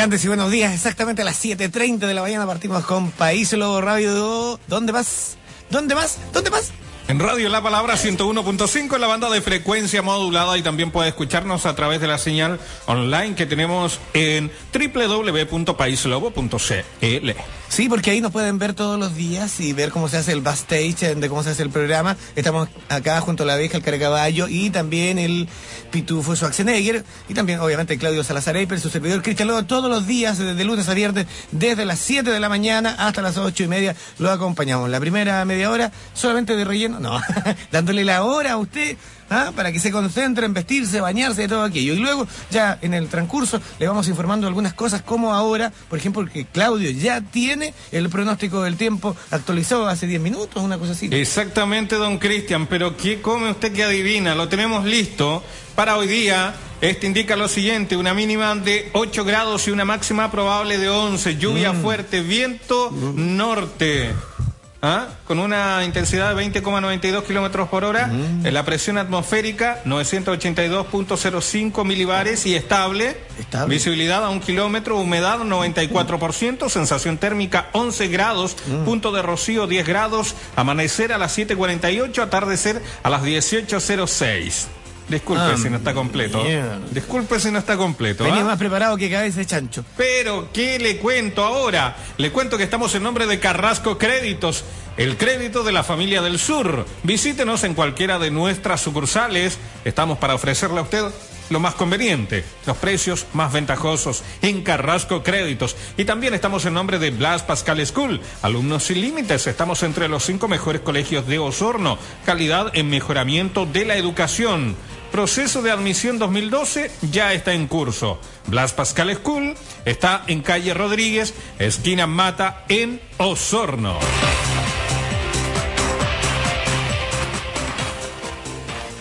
Y buenos días, exactamente a las 7.30 de la mañana partimos con País Lobo Radio. ¿Dónde vas? ¿Dónde vas? ¿Dónde vas? En Radio La Palabra 101.5 en la banda de frecuencia modulada y también puede escucharnos a través de la señal online que tenemos en www.paislobo.cl. Sí, porque ahí nos pueden ver todos los días y ver cómo se hace el backstage, de cómo se hace el programa. Estamos acá junto a la abeja, el caracaballo y también el pitufo Schwarzenegger y también obviamente Claudio Salazar Eiper, su servidor Cristian Lobo, todos los días, desde lunes a viernes, desde las 7 de la mañana hasta las 8 y media, lo acompañamos. La primera media hora solamente de relleno no, dándole la hora a usted ¿ah? para que se concentre en vestirse, bañarse y todo aquello. Y luego, ya en el transcurso, le vamos informando algunas cosas, como ahora, por ejemplo, que Claudio ya tiene el pronóstico del tiempo actualizado hace 10 minutos, una cosa así. Exactamente, don Cristian, pero ¿qué come usted que adivina? Lo tenemos listo para hoy día. Este indica lo siguiente, una mínima de 8 grados y una máxima probable de 11, lluvia mm. fuerte, viento mm. norte. ¿Ah? con una intensidad de 20,92 kilómetros por hora, mm. la presión atmosférica 982.05 milibares y estable, visibilidad a un kilómetro, humedad 94%, sensación térmica 11 grados, mm. punto de rocío 10 grados, amanecer a las 7.48, atardecer a las 18.06. Disculpe ah, si no está completo. Disculpe si no está completo. Venía ¿ah? más preparado que cabeza de chancho. Pero, ¿qué le cuento ahora? Le cuento que estamos en nombre de Carrasco Créditos, el crédito de la familia del sur. Visítenos en cualquiera de nuestras sucursales. Estamos para ofrecerle a usted lo más conveniente, los precios más ventajosos en Carrasco Créditos. Y también estamos en nombre de Blas Pascal School, alumnos sin límites. Estamos entre los cinco mejores colegios de Osorno, calidad en mejoramiento de la educación. Proceso de admisión 2012 ya está en curso. Blas Pascal School está en calle Rodríguez, esquina Mata, en Osorno.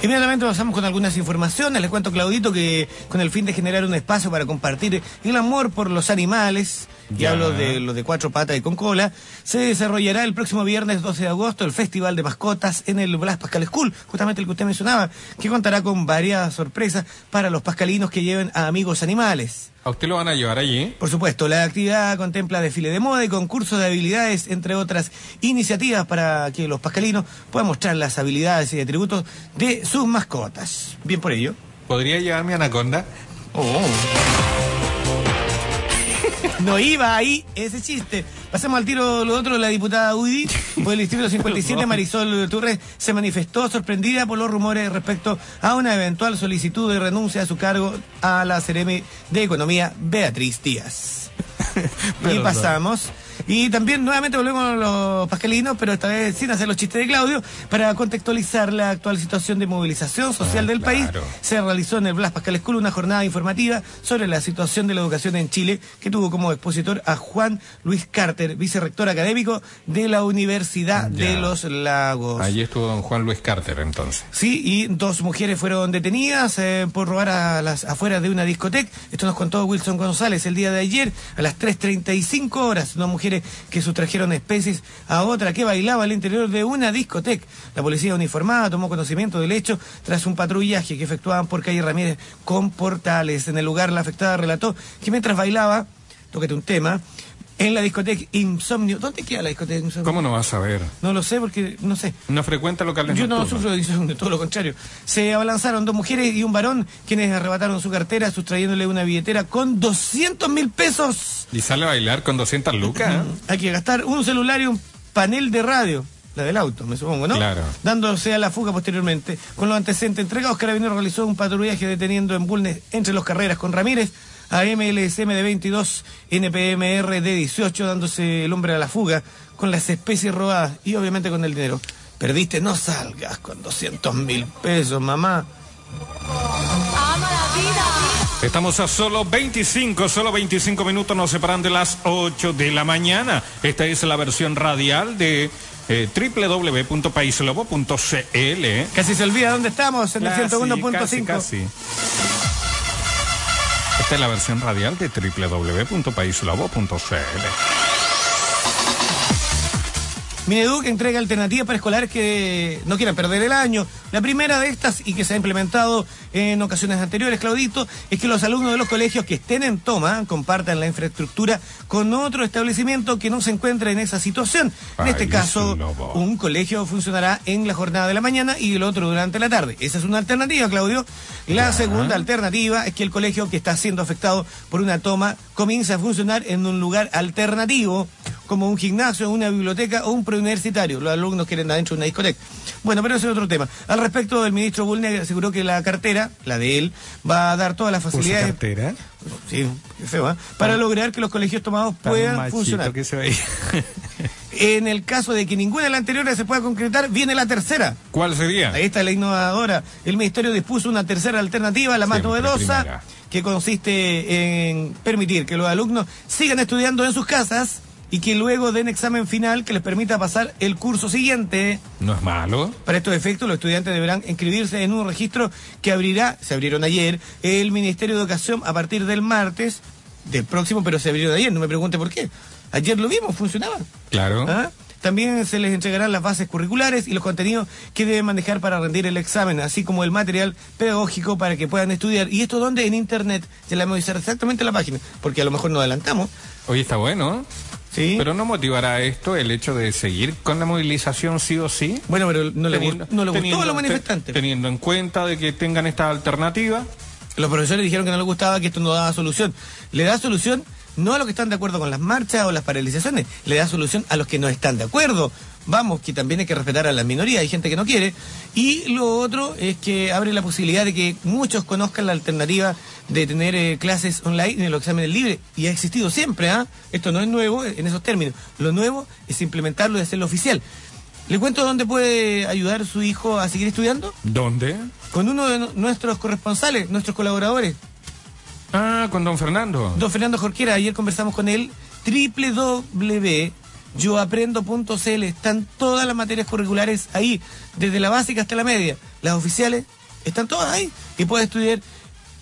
Inmediatamente pasamos con algunas informaciones. Les cuento, Claudito, que con el fin de generar un espacio para compartir el amor por los animales, y hablo de los de cuatro patas y con cola, se desarrollará el próximo viernes 12 de agosto el Festival de Mascotas en el Blas Pascal School, justamente el que usted mencionaba, que contará con varias sorpresas para los pascalinos que lleven a amigos animales. ¿A usted lo van a llevar allí? Por supuesto, la actividad contempla desfile de moda y concurso de habilidades, entre otras iniciativas para que los pascalinos puedan mostrar las habilidades y atributos de sus mascotas. Bien por ello. ¿Podría llevarme Anaconda? Oh. No iba ahí ese chiste. Pasemos al tiro lo otro. La diputada UDI por el distrito 57, Marisol Turres, se manifestó sorprendida por los rumores respecto a una eventual solicitud de renuncia a su cargo a la CRM de Economía, Beatriz Díaz. y pasamos y también nuevamente volvemos a los pascalinos, pero esta vez sin hacer los chistes de Claudio, para contextualizar la actual situación de movilización social ah, del país. Se realizó en el Blas Pascal School una jornada informativa sobre la situación de la educación en Chile, que tuvo como expositor a Juan Luis Carter, vicerrector académico de la Universidad de los Lagos. Allí estuvo don Juan Luis Carter entonces. Sí, y dos mujeres fueron detenidas eh, por robar a las afueras de una discoteca. Esto nos contó Wilson González el día de ayer a las 3.35 horas. Dos mujeres que sustrajeron especies a otra que bailaba al interior de una discoteca. La policía uniformada tomó conocimiento del hecho tras un patrullaje que efectuaban por calle Ramírez con portales. En el lugar, la afectada relató que mientras bailaba, tóquete un tema, en la discoteca Insomnio. ¿Dónde queda la discoteca Insomnio? ¿Cómo no vas a ver? No lo sé porque no sé. No frecuenta locales Yo no sufro de insomnio, todo lo contrario. Se abalanzaron dos mujeres y un varón quienes arrebataron su cartera sustrayéndole una billetera con 200 mil pesos. ¿Y sale a bailar con 200 lucas? Hay que gastar un celular y un panel de radio. La del auto, me supongo, ¿no? Claro. Dándose a la fuga posteriormente. Con los antecedentes entregados, Carabinero realizó un patrullaje deteniendo en Bulnes entre los carreras con Ramírez a MLSM de 22, NPMR de 18, dándose el hombre a la fuga con las especies robadas y obviamente con el dinero. Perdiste, no salgas con 200 mil pesos, mamá. Ama la vida. Estamos a solo 25, solo 25 minutos nos separan de las 8 de la mañana. Esta es la versión radial de eh, www.paislobo.cl. Casi se olvida dónde estamos, en el 101.5. Esta es la versión radial de www.paislavo.cl. Mineduc entrega alternativas para escolares que no quieran perder el año. La primera de estas, y que se ha implementado en ocasiones anteriores, Claudito, es que los alumnos de los colegios que estén en toma compartan la infraestructura con otro establecimiento que no se encuentre en esa situación. En Ay, este caso, un colegio funcionará en la jornada de la mañana y el otro durante la tarde. Esa es una alternativa, Claudio. La segunda alternativa es que el colegio que está siendo afectado por una toma comience a funcionar en un lugar alternativo, como un gimnasio, una biblioteca o un preuniversitario. Los alumnos quieren adentro de una discoteca. Bueno, pero ese es otro tema. Al respecto, el ministro Bulne aseguró que la cartera, la de él, va a dar todas las facilidades. cartera. Sí, qué feo, ¿eh? Para lograr que los colegios tomados puedan funcionar. que se veía. En el caso de que ninguna de las anteriores se pueda concretar, viene la tercera. ¿Cuál sería? Ahí está la innovadora. El ministerio dispuso una tercera alternativa, la más Siempre novedosa, primera. que consiste en permitir que los alumnos sigan estudiando en sus casas y que luego den examen final que les permita pasar el curso siguiente. No es malo. Para estos efectos, los estudiantes deberán inscribirse en un registro que abrirá, se abrieron ayer, el Ministerio de Educación a partir del martes del próximo, pero se abrieron ayer, no me pregunte por qué. Ayer lo vimos, funcionaba. Claro. ¿Ah? También se les entregarán las bases curriculares y los contenidos que deben manejar para rendir el examen, así como el material pedagógico para que puedan estudiar. ¿Y esto dónde? En internet. Se la vamos a exactamente la página, porque a lo mejor nos adelantamos. Oye, está bueno. ¿Sí? Pero no motivará esto el hecho de seguir con la movilización sí o sí. bueno, pero no le, Teniendo- no le gustó teniendo- a los manifestantes. te- Teniendo en cuenta de que tengan esta alternativa. Los profesores dijeron que no les gustaba, que esto no daba solución. Le da solución no a los que están de acuerdo con las marchas o las paralizaciones, le da solución a los que no están de acuerdo. Vamos, que también hay que respetar a las minorías, hay gente que no quiere. Y lo otro es que abre la posibilidad de que muchos conozcan la alternativa de tener eh, clases online en los exámenes libres. Y ha existido siempre, ¿ah? Esto no es nuevo en esos términos. Lo nuevo es implementarlo y hacerlo oficial. ¿Le cuento dónde puede ayudar su hijo a seguir estudiando? ¿Dónde? Con uno de nu- nuestros corresponsales, nuestros colaboradores. Ah, con don Fernando. Don Fernando Jorquera, ayer conversamos con él, www.yoaprendo.cl, están todas las materias curriculares ahí, desde la básica hasta la media, las oficiales, están todas ahí, y puede estudiar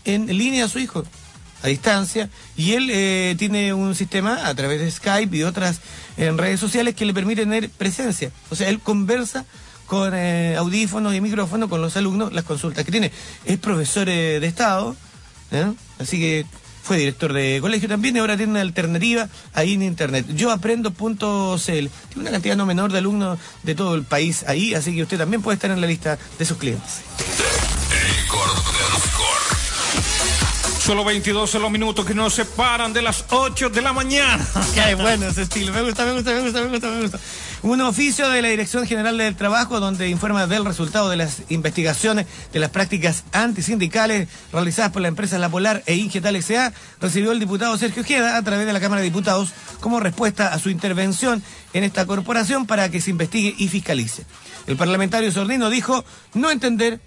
en línea a su hijo, a distancia, y él eh, tiene un sistema a través de Skype y otras en redes sociales que le permite tener presencia, o sea, él conversa con eh, audífonos y micrófonos con los alumnos, las consultas que tiene. Es profesor eh, de Estado. Así que fue director de colegio también y ahora tiene una alternativa ahí en internet. Yoaprendo.cl. Tiene una cantidad no menor de alumnos de todo el país ahí, así que usted también puede estar en la lista de sus clientes. Solo 22 son los minutos que nos separan de las 8 de la mañana. Qué bueno ese estilo, me gusta, me gusta, me gusta, me gusta, me gusta. Un oficio de la Dirección General del Trabajo donde informa del resultado de las investigaciones de las prácticas antisindicales realizadas por la empresa La Polar e Ingetal S.A. recibió el diputado Sergio Ojeda a través de la Cámara de Diputados como respuesta a su intervención en esta corporación para que se investigue y fiscalice. El parlamentario Sordino dijo no entender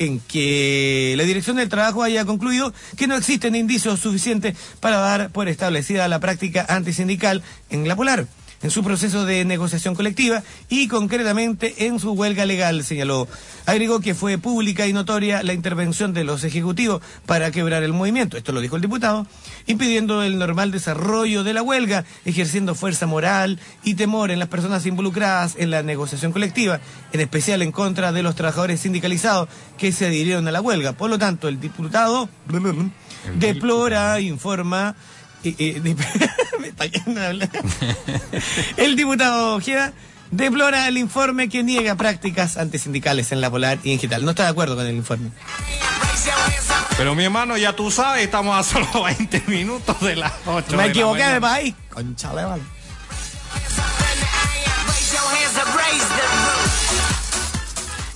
en que la Dirección del Trabajo haya concluido que no existen indicios suficientes para dar por establecida la práctica antisindical en la Polar, en su proceso de negociación colectiva y concretamente en su huelga legal, señaló. Agregó que fue pública y notoria la intervención de los ejecutivos para quebrar el movimiento, esto lo dijo el diputado, impidiendo el normal desarrollo de la huelga, ejerciendo fuerza moral y temor en las personas involucradas en la negociación colectiva, en especial en contra de los trabajadores sindicalizados que se adhirieron a la huelga. Por lo tanto, el diputado deplora, informa... eh, eh, de- me está yendo a hablar. el diputado Ojeda deplora el informe que niega prácticas antisindicales en la Polar y en Gital. No está de acuerdo con el informe. Pero mi hermano, ya tú sabes, estamos a solo 20 minutos de las 8 Me equivoqué de país. Conchale, vale.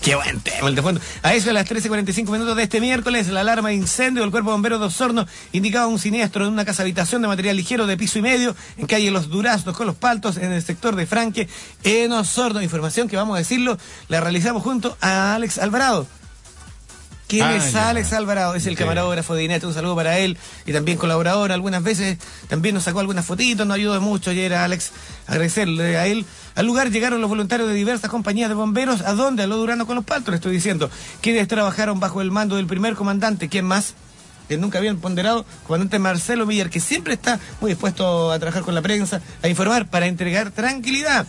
Qué buen tema el de fondo. A eso de las 13.45 minutos de este miércoles, la alarma de incendio del Cuerpo de Bomberos de Osorno indicaba un siniestro en una casa habitación de material ligero de piso y medio en calle Los Duraznos con los Paltos en el sector de Franque en Osorno. Información que vamos a decirlo, la realizamos junto a Alex Alvarado. ¿Quién Ah, es ya. Alex Alvarado? Es el camarógrafo de Inet. Un saludo para él y también colaborador. Algunas veces también nos sacó algunas fotitos, nos ayudó mucho ayer a Alex. Agradecerle a él. Al lugar llegaron los voluntarios de diversas compañías de bomberos. ¿A dónde? A lo Durano con los Paltos, le estoy diciendo. Quienes trabajaron bajo el mando del primer comandante. ¿Quién más? que nunca habían ponderado, comandante Marcelo Villar, que siempre está muy dispuesto a trabajar con la prensa, a informar para entregar tranquilidad.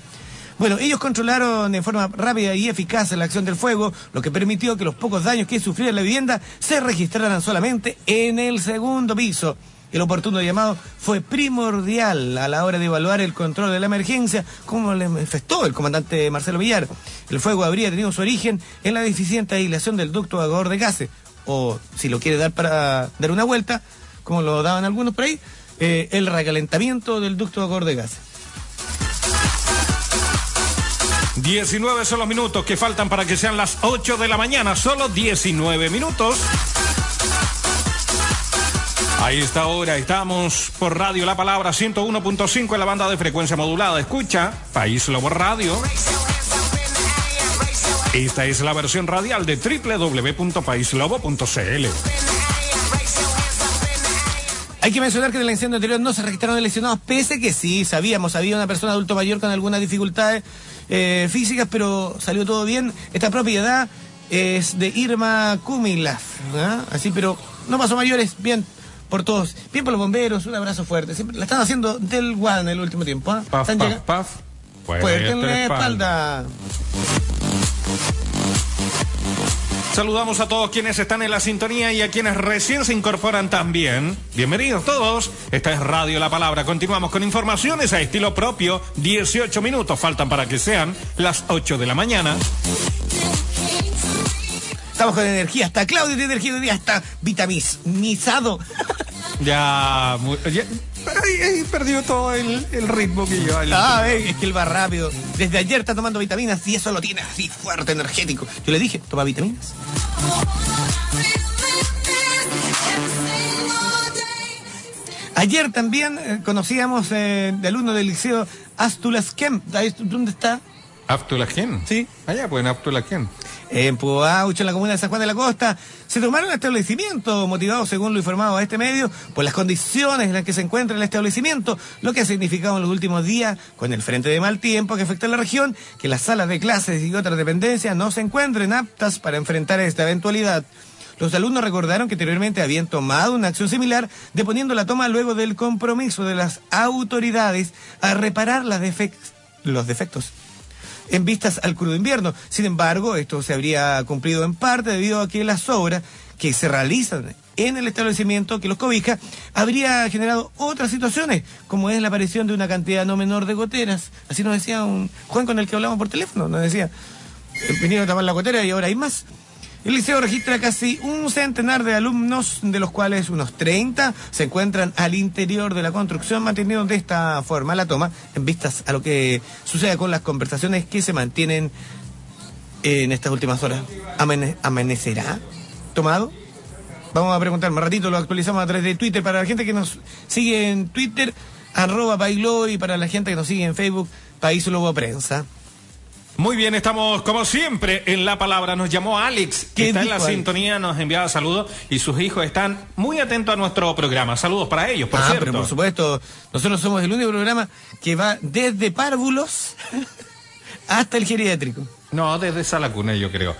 Bueno, ellos controlaron de forma rápida y eficaz la acción del fuego, lo que permitió que los pocos daños que sufriera la vivienda se registraran solamente en el segundo piso. El oportuno llamado fue primordial a la hora de evaluar el control de la emergencia, como le manifestó el comandante Marcelo Villar. El fuego habría tenido su origen en la deficiente aislación del ducto agador de gases, o si lo quiere dar para dar una vuelta, como lo daban algunos por ahí, eh, el recalentamiento del ducto agador de gases. 19 son los minutos que faltan para que sean las 8 de la mañana, solo 19 minutos. Ahí está ahora, estamos por Radio La Palabra 101.5 en la banda de frecuencia modulada. Escucha, País Lobo Radio. Esta es la versión radial de www.paislobo.cl. Hay que mencionar que en el incendio anterior no se registraron lesionados, pese que sí, sabíamos, había una persona adulto mayor con algunas dificultades eh, físicas, pero salió todo bien. Esta propiedad es de Irma Kumilaf, así, pero no pasó mayores, bien por todos, bien por los bomberos, un abrazo fuerte. Siempre, la están haciendo del guan el último tiempo. ¿ah? Paf, Están paf, paf. Fuerte en la espalda. espalda. Saludamos a todos quienes están en la sintonía y a quienes recién se incorporan también. Bienvenidos todos. Esta es Radio La Palabra. Continuamos con informaciones a estilo propio. 18 minutos faltan para que sean las 8 de la mañana. Estamos con energía, hasta Claudio de energía de día, está vitaminizado. Ya, ya- pero ahí, ahí perdió todo el, el ritmo que yo. Ah, eh, es que él va rápido. Desde ayer está tomando vitaminas y eso lo tiene así fuerte, energético. Yo le dije, toma vitaminas. Ayer también eh, conocíamos eh, de alumno del liceo Astulasquem. ¿Ahí- ¿Dónde está? Abtulagen. Sí. Allá, pues en Abtulagen. En Puaucho, en la comuna de San Juan de la Costa, se tomaron establecimientos motivados, según lo informado a este medio, por las condiciones en las que se encuentra el establecimiento, lo que ha significado en los últimos días, con el frente de mal tiempo que afecta a la región, que las salas de clases y otras dependencias no se encuentren aptas para enfrentar esta eventualidad. Los alumnos recordaron que anteriormente habían tomado una acción similar, deponiendo la toma luego del compromiso de las autoridades a reparar las defec- los defectos en vistas al crudo invierno. Sin embargo, esto se habría cumplido en parte debido a que las obras que se realizan en el establecimiento que los cobija habría generado otras situaciones, como es la aparición de una cantidad no menor de goteras. Así nos decía un Juan con el que hablamos por teléfono, nos decía, eh, vinieron a tapar la gotera y ahora hay más. El liceo registra casi un centenar de alumnos, de los cuales unos 30 se encuentran al interior de la construcción, manteniendo de esta forma la toma en vistas a lo que suceda con las conversaciones que se mantienen en estas últimas horas. Amane- ¿Amanecerá tomado? Vamos a preguntar más ratito, lo actualizamos a través de Twitter para la gente que nos sigue en Twitter, arroba Paislo, y para la gente que nos sigue en Facebook, País Lobo Prensa. Muy bien, estamos como siempre en la palabra. Nos llamó Alex, que ¿Qué está en la ahí? sintonía, nos enviaba saludos y sus hijos están muy atentos a nuestro programa. Saludos para ellos, por ah, cierto. pero por supuesto, nosotros somos el único programa que va desde párvulos hasta el geriátrico. No, desde Salacuna, yo creo.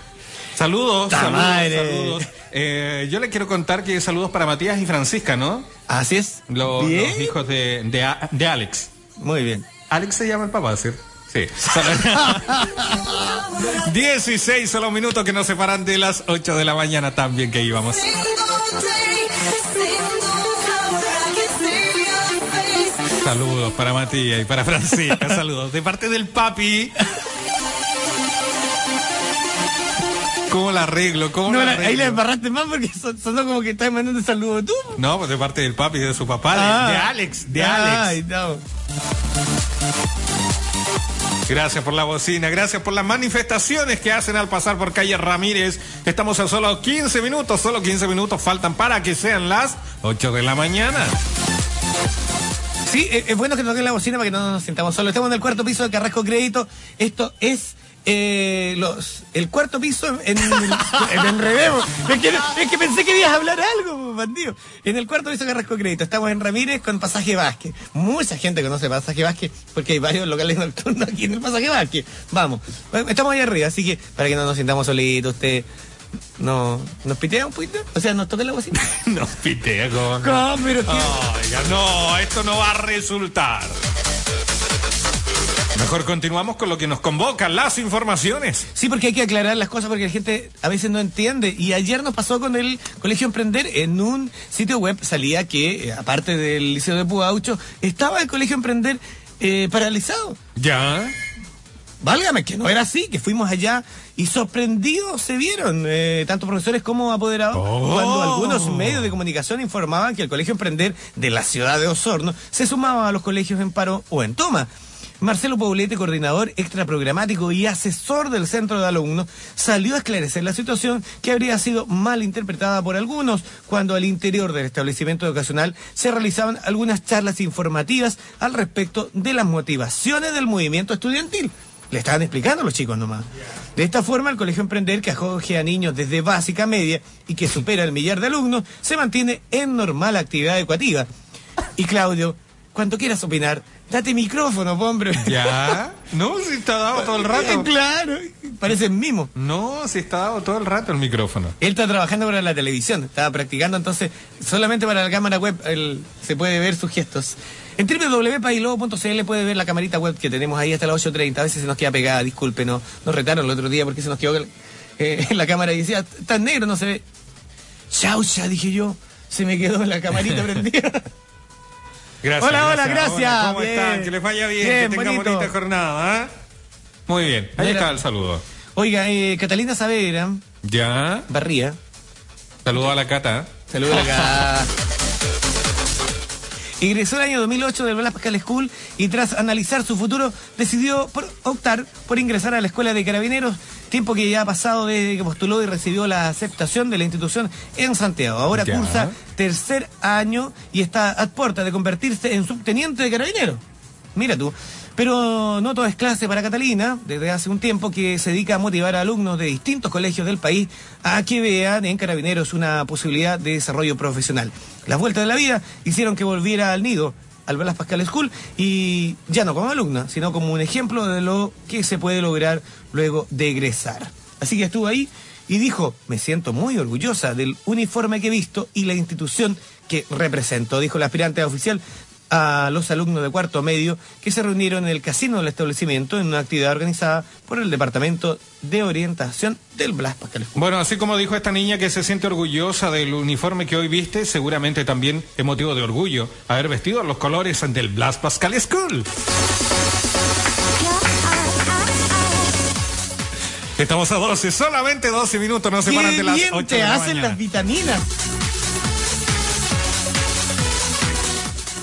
Saludos, ¡Ta saludos, saludos. Eh, yo le quiero contar que saludos para Matías y Francisca, ¿no? Así es. Los, hijos de, de, de Alex. Muy bien. Alex se llama el papá, ¿sí? Sí. 16 son los minutos que nos separan de las 8 de la mañana también que íbamos. Saludos para Matías y para Francisca, saludos. De parte del papi. ¿Cómo la arreglo? ¿Cómo No, la la- arreglo? ahí le embarraste más porque son- sonó como que estás mandando saludos tú. No, pues de parte del papi de su papá, de, Ah. de Alex, de Ay, Alex. no. Gracias por la bocina, gracias por las manifestaciones que hacen al pasar por calle Ramírez. Estamos a solo 15 minutos, solo 15 minutos faltan para que sean las 8 de la mañana. Sí, es, es bueno que toquen la bocina para que no nos sintamos solos. Estamos en el cuarto piso de Carrasco Crédito. Esto es eh, los el cuarto piso en, en el en Enredemos. Es que, es que pensé que ibas a hablar algo, bandido. En el cuarto piso Carrasco Crédito. Estamos en Ramírez con Pasaje Vázquez. Mucha gente conoce Pasaje Vázquez porque hay varios locales nocturnos aquí en el Pasaje Vázquez. Vamos, Bueno, estamos ahí arriba, así que para que no nos sintamos solitos, usted no, ¿Nos pitea un poquito? O sea, ¿nos toca la bocina? nos pitea, ¿cómo? No, pero qué... Oiga, no, esto no va a resultar. Mejor continuamos con lo que nos convoca, las informaciones. Sí, porque hay que aclarar las cosas porque la gente a veces no entiende. Y ayer nos pasó con el Colegio Emprender, en un sitio web salía que, eh, aparte del Liceo de Puaucho, estaba el Colegio Emprender eh, paralizado. Ya. Válgame, que no era así, que fuimos allá y sorprendidos se vieron, eh, tanto profesores como apoderados, Oh. cuando algunos medios de comunicación informaban que el Colegio Emprender de la ciudad de Osorno se sumaba a los colegios en paro o en toma. Marcelo Paulete, coordinador extraprogramático y asesor del centro de alumnos, salió a esclarecer la situación que habría sido mal interpretada por algunos cuando al interior del establecimiento educacional se realizaban algunas charlas informativas al respecto de las motivaciones del movimiento estudiantil. Le estaban explicando a los chicos nomás. De esta forma, el Colegio Emprender, que acoge a niños desde básica media y que supera el millar de alumnos, se mantiene en normal actividad educativa. Y Claudio, cuando quieras opinar, date micrófono, hombre. Ya. No, si está dado todo el rato. claro, parece mimo. No, si está dado todo el rato el micrófono. Él está trabajando para la televisión, estaba practicando, entonces solamente para la cámara web él, se puede ver sus gestos. En www.pailobo.cl puede ver la camarita web que tenemos ahí hasta las 8.30. A veces se nos queda pegada, disculpe, no, nos retaron el otro día porque se nos quedó eh, en la cámara y decía, tan negro, no se ve. Chaucha, dije yo, se me quedó la camarita prendida. Gracias. Hola, hola, gracias. gracias. ¿Cómo Bien. están? Que les vaya bien, Bien, que tengan bonito. bonita jornada. ¿ah? Muy bien, ahí está el saludo. Oiga, eh, Catalina Saavedra, Ya. Barría, Saludo a la Cata. Saludos acá. Ingresó el año 2008 del Blas Pascal School y tras analizar su futuro decidió por optar por ingresar a la Escuela de Carabineros, tiempo que ya ha pasado desde que postuló y recibió la aceptación de la institución en Santiago. Ahora Ya. cursa tercer año y está a puerta de convertirse en subteniente de Carabineros. Mira tú. Pero no todo es clase para Catalina, desde hace un tiempo que se dedica a motivar a alumnos de distintos colegios del país a que vean en Carabineros una posibilidad de desarrollo profesional. Las vueltas de la vida hicieron que volviera al nido, al Blas Pascal School, y ya no como alumna, sino como un ejemplo de lo que se puede lograr luego de egresar. Así que estuvo ahí y dijo, me siento muy orgullosa del uniforme que he visto y la institución que represento, dijo la aspirante oficial a los alumnos de cuarto medio que se reunieron en el casino del establecimiento en una actividad organizada por el Departamento de Orientación del Blas Pascal. Bueno, así como dijo esta niña que se siente orgullosa del uniforme que hoy viste, seguramente también es motivo de orgullo haber vestido los colores del Blas Pascal School. Estamos a 12, solamente 12 minutos, no se paran de ¡Qué las bien 8 te de la hacen mañana. las vitaminas!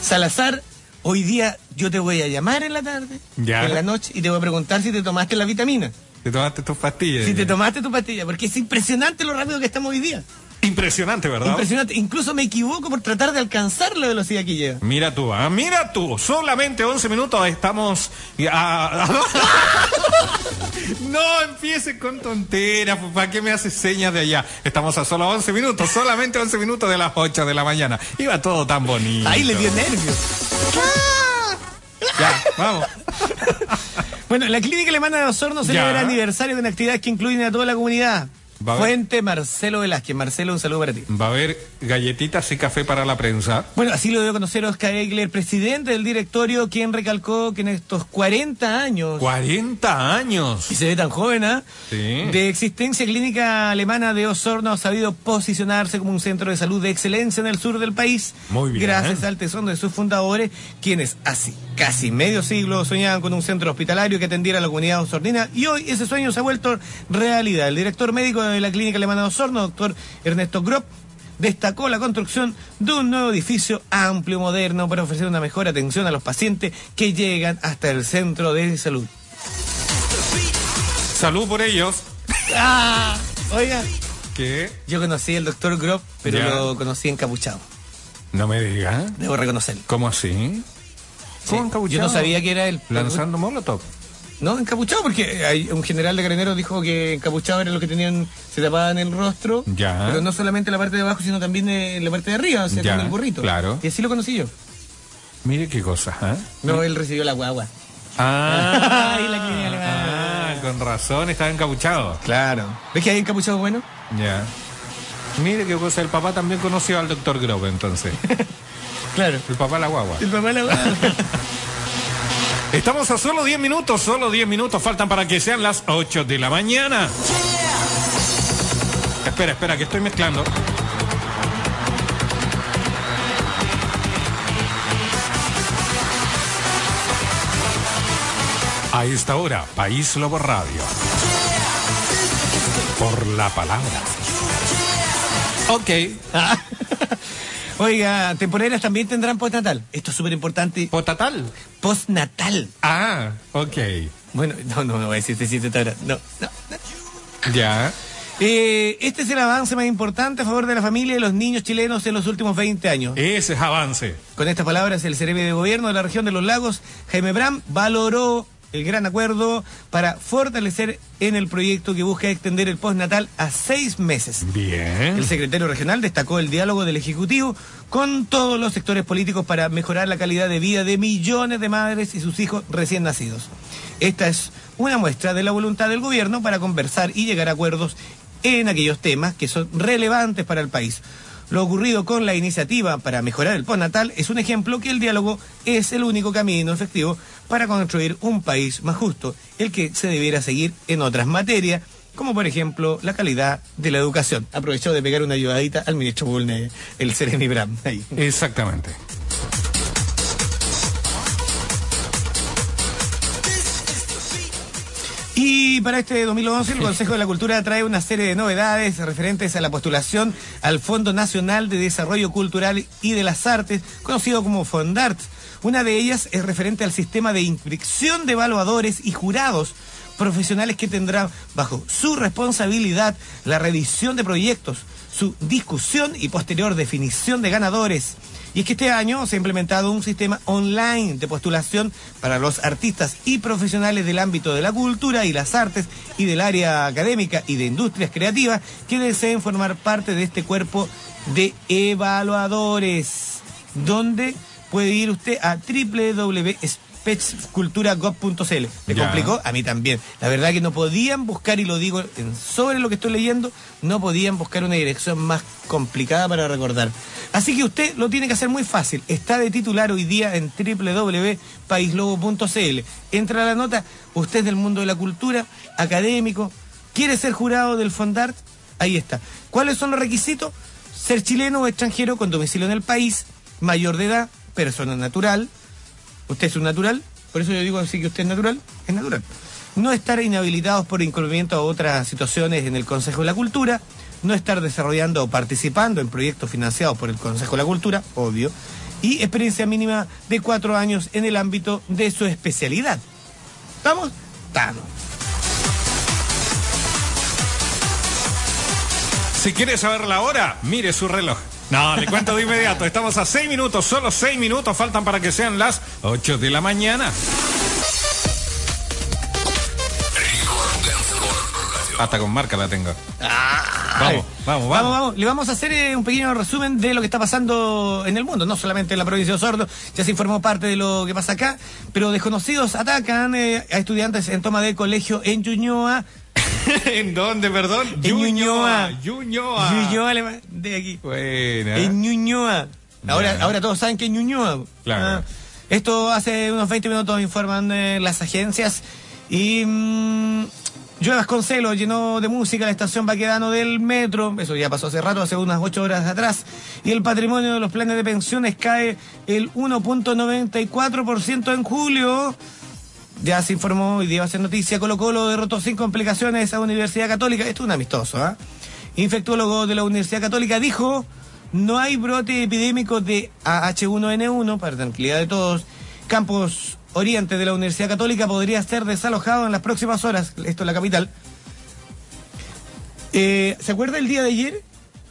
Salazar, hoy día yo te voy a llamar en la tarde, Ya. en la noche, y te voy a preguntar si te tomaste la vitamina. Te tomaste tus pastillas. Si te tomaste tu pastilla, porque es impresionante lo rápido que estamos hoy día. Impresionante, ¿verdad? Impresionante. Incluso me equivoco por tratar de alcanzar la velocidad que lleva. Mira tú, ah, mira tú, solamente 11 minutos estamos... ah, no empieces con tonteras, ¿para qué me haces señas de allá? Estamos a solo 11 minutos, solamente 11 minutos de las 8 de la mañana. Iba todo tan bonito. Ahí le dio nervios. Ya, vamos. Bueno, la Clínica Alemana de Osorno celebra Ya. aniversario de una actividad que incluye a toda la comunidad. Fuente Marcelo Velázquez. Marcelo, un saludo para ti. Va a haber galletitas y café para la prensa. Bueno, así lo dio a conocer Oscar Egler, presidente del directorio, quien recalcó que en estos 40 años 40 años. y se ve tan joven, ¿ah? Sí. De existencia clínica alemana de Osorno ha sabido posicionarse como un centro de salud de excelencia en el sur del país. Muy bien. Gracias al tesón de sus fundadores, quienes hace casi medio siglo soñaban con un centro hospitalario que atendiera a la comunidad osornina y hoy ese sueño se ha vuelto realidad. El director médico de la clínica alemana de Osorno, doctor Ernesto Gropp, destacó la construcción de un nuevo edificio amplio, moderno, para ofrecer una mejor atención a los pacientes que llegan hasta el centro de salud. Salud por ellos. Ah, oiga, Que yo conocí al doctor Gropp, pero Ya. lo conocí encapuchado. no me diga. Debo reconocerlo. ¿Cómo así? Sí, encapuchado? Yo no sabía que era él. Lanzando molotov. No, encapuchado, porque hay un general de carabineros dijo que encapuchado era los que tenían, se tapaban el rostro. Ya. Pero no solamente la parte de abajo, sino también eh, la parte de arriba, o sea, Ya, con el burrito. claro. Y así lo conocí yo. Mire qué cosa, ¿eh? No, él recibió la guagua. Ah, la ah, con razón, estaba encapuchado. Claro. ¿Ves que hay encapuchado bueno? Ya. Mire qué cosa, el papá también conoció al doctor Grove entonces. Claro. El papá la guagua. El papá la Estamos a solo 10 minutos, solo 10 minutos faltan para que sean las 8 de la mañana. Espera, espera, que estoy mezclando. A esta hora, País Lobo Radio. Por la palabra. Ok. Oiga, temporeras también tendrán postnatal. Esto es súper importante. ¿Potatal? Postnatal. Ah, ok. Bueno, no, no, no voy a decir este ahora. No, no, no. Ya. Eh, este es el avance más importante a favor de la familia y los niños chilenos en los últimos 20 años. Ese es avance. Con estas palabras, el cerebro de gobierno de la región de los lagos, Jaime Bram, valoró el gran acuerdo para fortalecer en el proyecto que busca extender el postnatal a seis meses. Bien. El secretario regional destacó el diálogo del Ejecutivo con todos los sectores políticos para mejorar la calidad de vida de millones de madres y sus hijos recién nacidos. Esta es una muestra de la voluntad del gobierno para conversar y llegar a acuerdos en aquellos temas que son relevantes para el país. Lo ocurrido con la iniciativa para mejorar el postnatal es un ejemplo que el diálogo es el único camino efectivo para construir un país más justo, el que se debiera seguir en otras materias, como por ejemplo la calidad de la educación. Aprovechó de pegar una ayudadita al ministro Bulne, el Seremi Bram. Ahí. Exactamente. Y para este 2011 el Consejo de la Cultura trae una serie de novedades referentes a la postulación al Fondo Nacional de Desarrollo Cultural y de las Artes, conocido como Fondart. Una de ellas es referente al sistema de inscripción de evaluadores y jurados profesionales que tendrán bajo su responsabilidad la revisión de proyectos, su discusión y posterior definición de ganadores. Y es que este año se ha implementado un sistema online de postulación para los artistas y profesionales del ámbito de la cultura y las artes y del área académica y de industrias creativas que deseen formar parte de este cuerpo de evaluadores, donde puede ir usted a www.spetsculturagov.cl. ¿Le complicó? A mí también. La verdad que no podían buscar, y lo digo en sobre lo que estoy leyendo, no podían buscar una dirección más complicada para recordar. Así que usted lo tiene que hacer muy fácil. Está de titular hoy día en www.paislobo.cl. Entra a la nota, usted es del mundo de la cultura, académico, quiere ser jurado del Fondart, ahí está. ¿Cuáles son los requisitos? Ser chileno o extranjero con domicilio en el país, mayor de edad, persona natural. ¿Usted es un natural? Por eso yo digo así que usted es natural. Es natural. No estar inhabilitados por incumplimiento a otras situaciones en el Consejo de la Cultura. No estar desarrollando o participando en proyectos financiados por el Consejo de la Cultura, obvio. Y experiencia mínima de cuatro años en el ámbito de su especialidad. ¿Estamos? Estamos. Si quiere saber la hora, mire su reloj. No, le cuento de inmediato. Estamos a 6 minutos, solo 6 minutos faltan para que sean las 8 de la mañana. Hasta con marca la tengo. Vamos, vamos, vamos. Vamos, vamos. Le vamos a hacer eh, un pequeño resumen de lo que está pasando en el mundo, no solamente en la provincia de Osorno, ya se informó parte de lo que pasa acá, pero desconocidos atacan eh, a estudiantes en toma de colegio en Ñuñoa. ¿En dónde, perdón? En Ñuñoa. Ñuñoa. Ñuñoa, de aquí. Buena. En Ñuñoa. Ahora, ahora todos saben que es Ñuñoa. Claro. Ah, esto hace unos 20 minutos informan eh, las agencias y mm, Joe Vasconcelos llenó de música la estación Baquedano del metro, eso ya pasó hace rato, hace unas 8 horas atrás, y el patrimonio de los planes de pensiones cae el 1.94% en julio. Ya se informó y dio a hacer noticia, Colo Colo derrotó sin complicaciones a Universidad Católica, esto es un amistoso, ¿ah? Infectólogo de la Universidad Católica dijo, no hay brote epidémico de AH1N1, para tranquilidad de todos. Campus Oriente de la Universidad Católica podría ser desalojado en las próximas horas, esto es la capital. Eh, ¿Se acuerda el día de ayer?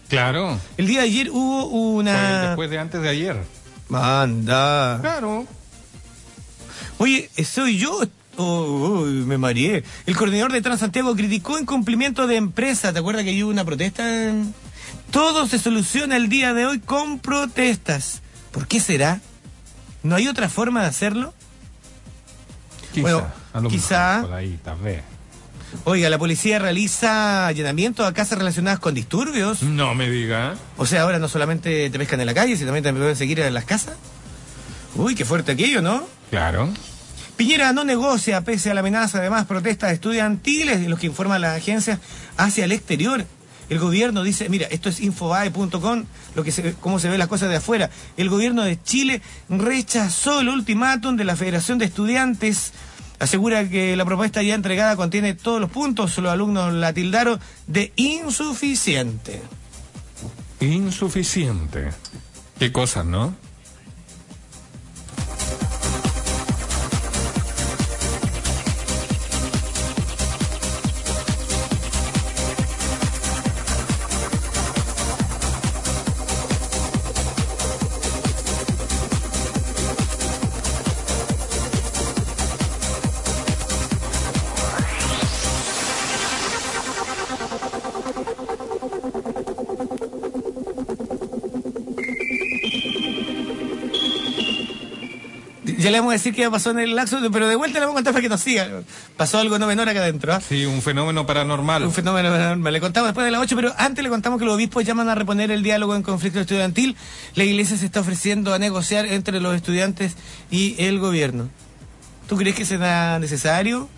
Claro. El día de ayer hubo una... después de antes de ayer. Manda. Claro. Oye, ¿soy yo? Oh, uy, me mareé. El coordinador de Transantiago criticó incumplimiento de empresa. ¿Te acuerdas que hubo una protesta? en- Todo se soluciona el día de hoy con protestas. ¿Por qué será? ¿No hay otra forma de hacerlo? Quizá. Bueno, a lo quizá- mejor por ahí, tal vez. Oiga, la policía realiza allanamientos a casas relacionadas con disturbios. No me diga. O sea, ahora no solamente te pescan en la calle, sino también te pueden seguir en las casas. Uy, qué fuerte aquello, ¿no? Claro. Piñera no negocia pese a la amenaza de más protestas estudiantiles en los que informa la agencia hacia el exterior. El gobierno dice, mira, esto es infobae.com, lo que se, cómo se ve las cosas de afuera. El gobierno de Chile rechazó el ultimátum de la Federación de Estudiantes. Asegura que la propuesta ya entregada contiene todos los puntos. Los alumnos la tildaron de insuficiente. Insuficiente. Qué cosas, ¿no? A decir qué pasó en el laxo, pero de vuelta le vamos a contar para que nos siga. Pasó algo no menor acá adentro. ¿ah? Sí, un fenómeno paranormal. Un fenómeno paranormal. Le contamos después de las 8, pero antes le contamos que los obispos llaman a reponer el diálogo en conflicto estudiantil. La iglesia se está ofreciendo a negociar entre los estudiantes y el gobierno. ¿Tú crees que será necesario?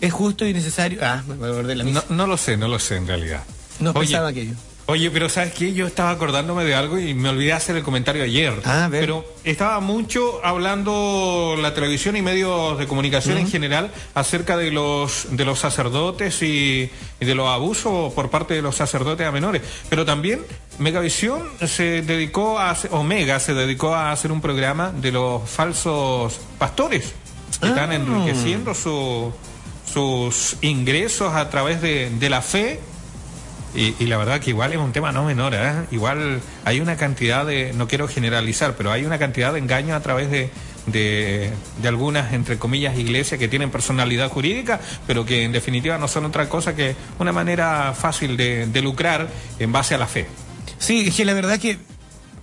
¿Es justo y necesario? Ah, me voy a de la misa. No, no lo sé, no lo sé en realidad. No pensaba aquello. Oye, pero ¿sabes qué? Yo estaba acordándome de algo y me olvidé hacer el comentario ayer. Ah, ver. Pero estaba mucho hablando la televisión y medios de comunicación en general acerca de los de los sacerdotes y, y, de los abusos por parte de los sacerdotes a menores. Pero también Megavisión se dedicó a Omega se dedicó a hacer un programa de los falsos pastores que están Ah. enriqueciendo su, sus ingresos a través de, de la fe y, la verdad que igual es un tema no menor, ¿eh? Igual hay una cantidad de, no quiero generalizar, pero hay una cantidad de engaños a través de, de, de, algunas, entre comillas, iglesias que tienen personalidad jurídica, pero que en definitiva no son otra cosa que una manera fácil de, de lucrar en base a la fe. Sí, es que la verdad que,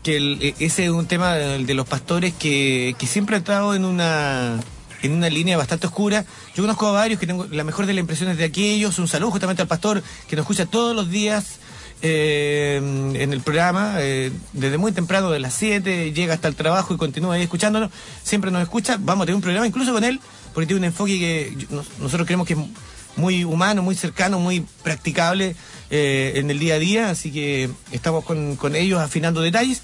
que el, ese es un tema de, de los pastores que, que siempre ha estado en una en una línea bastante oscura. Yo conozco a varios que tengo la mejor de las impresiones de aquellos. Un saludo justamente al pastor que nos escucha todos los días eh, en el programa, eh, desde muy temprano, de las 7, llega hasta el trabajo y continúa ahí escuchándonos. Siempre nos escucha. Vamos a tener un programa incluso con él, porque tiene un enfoque que nosotros creemos que es muy humano, muy cercano, muy practicable eh, en el día a día. Así que estamos con, ellos afinando detalles.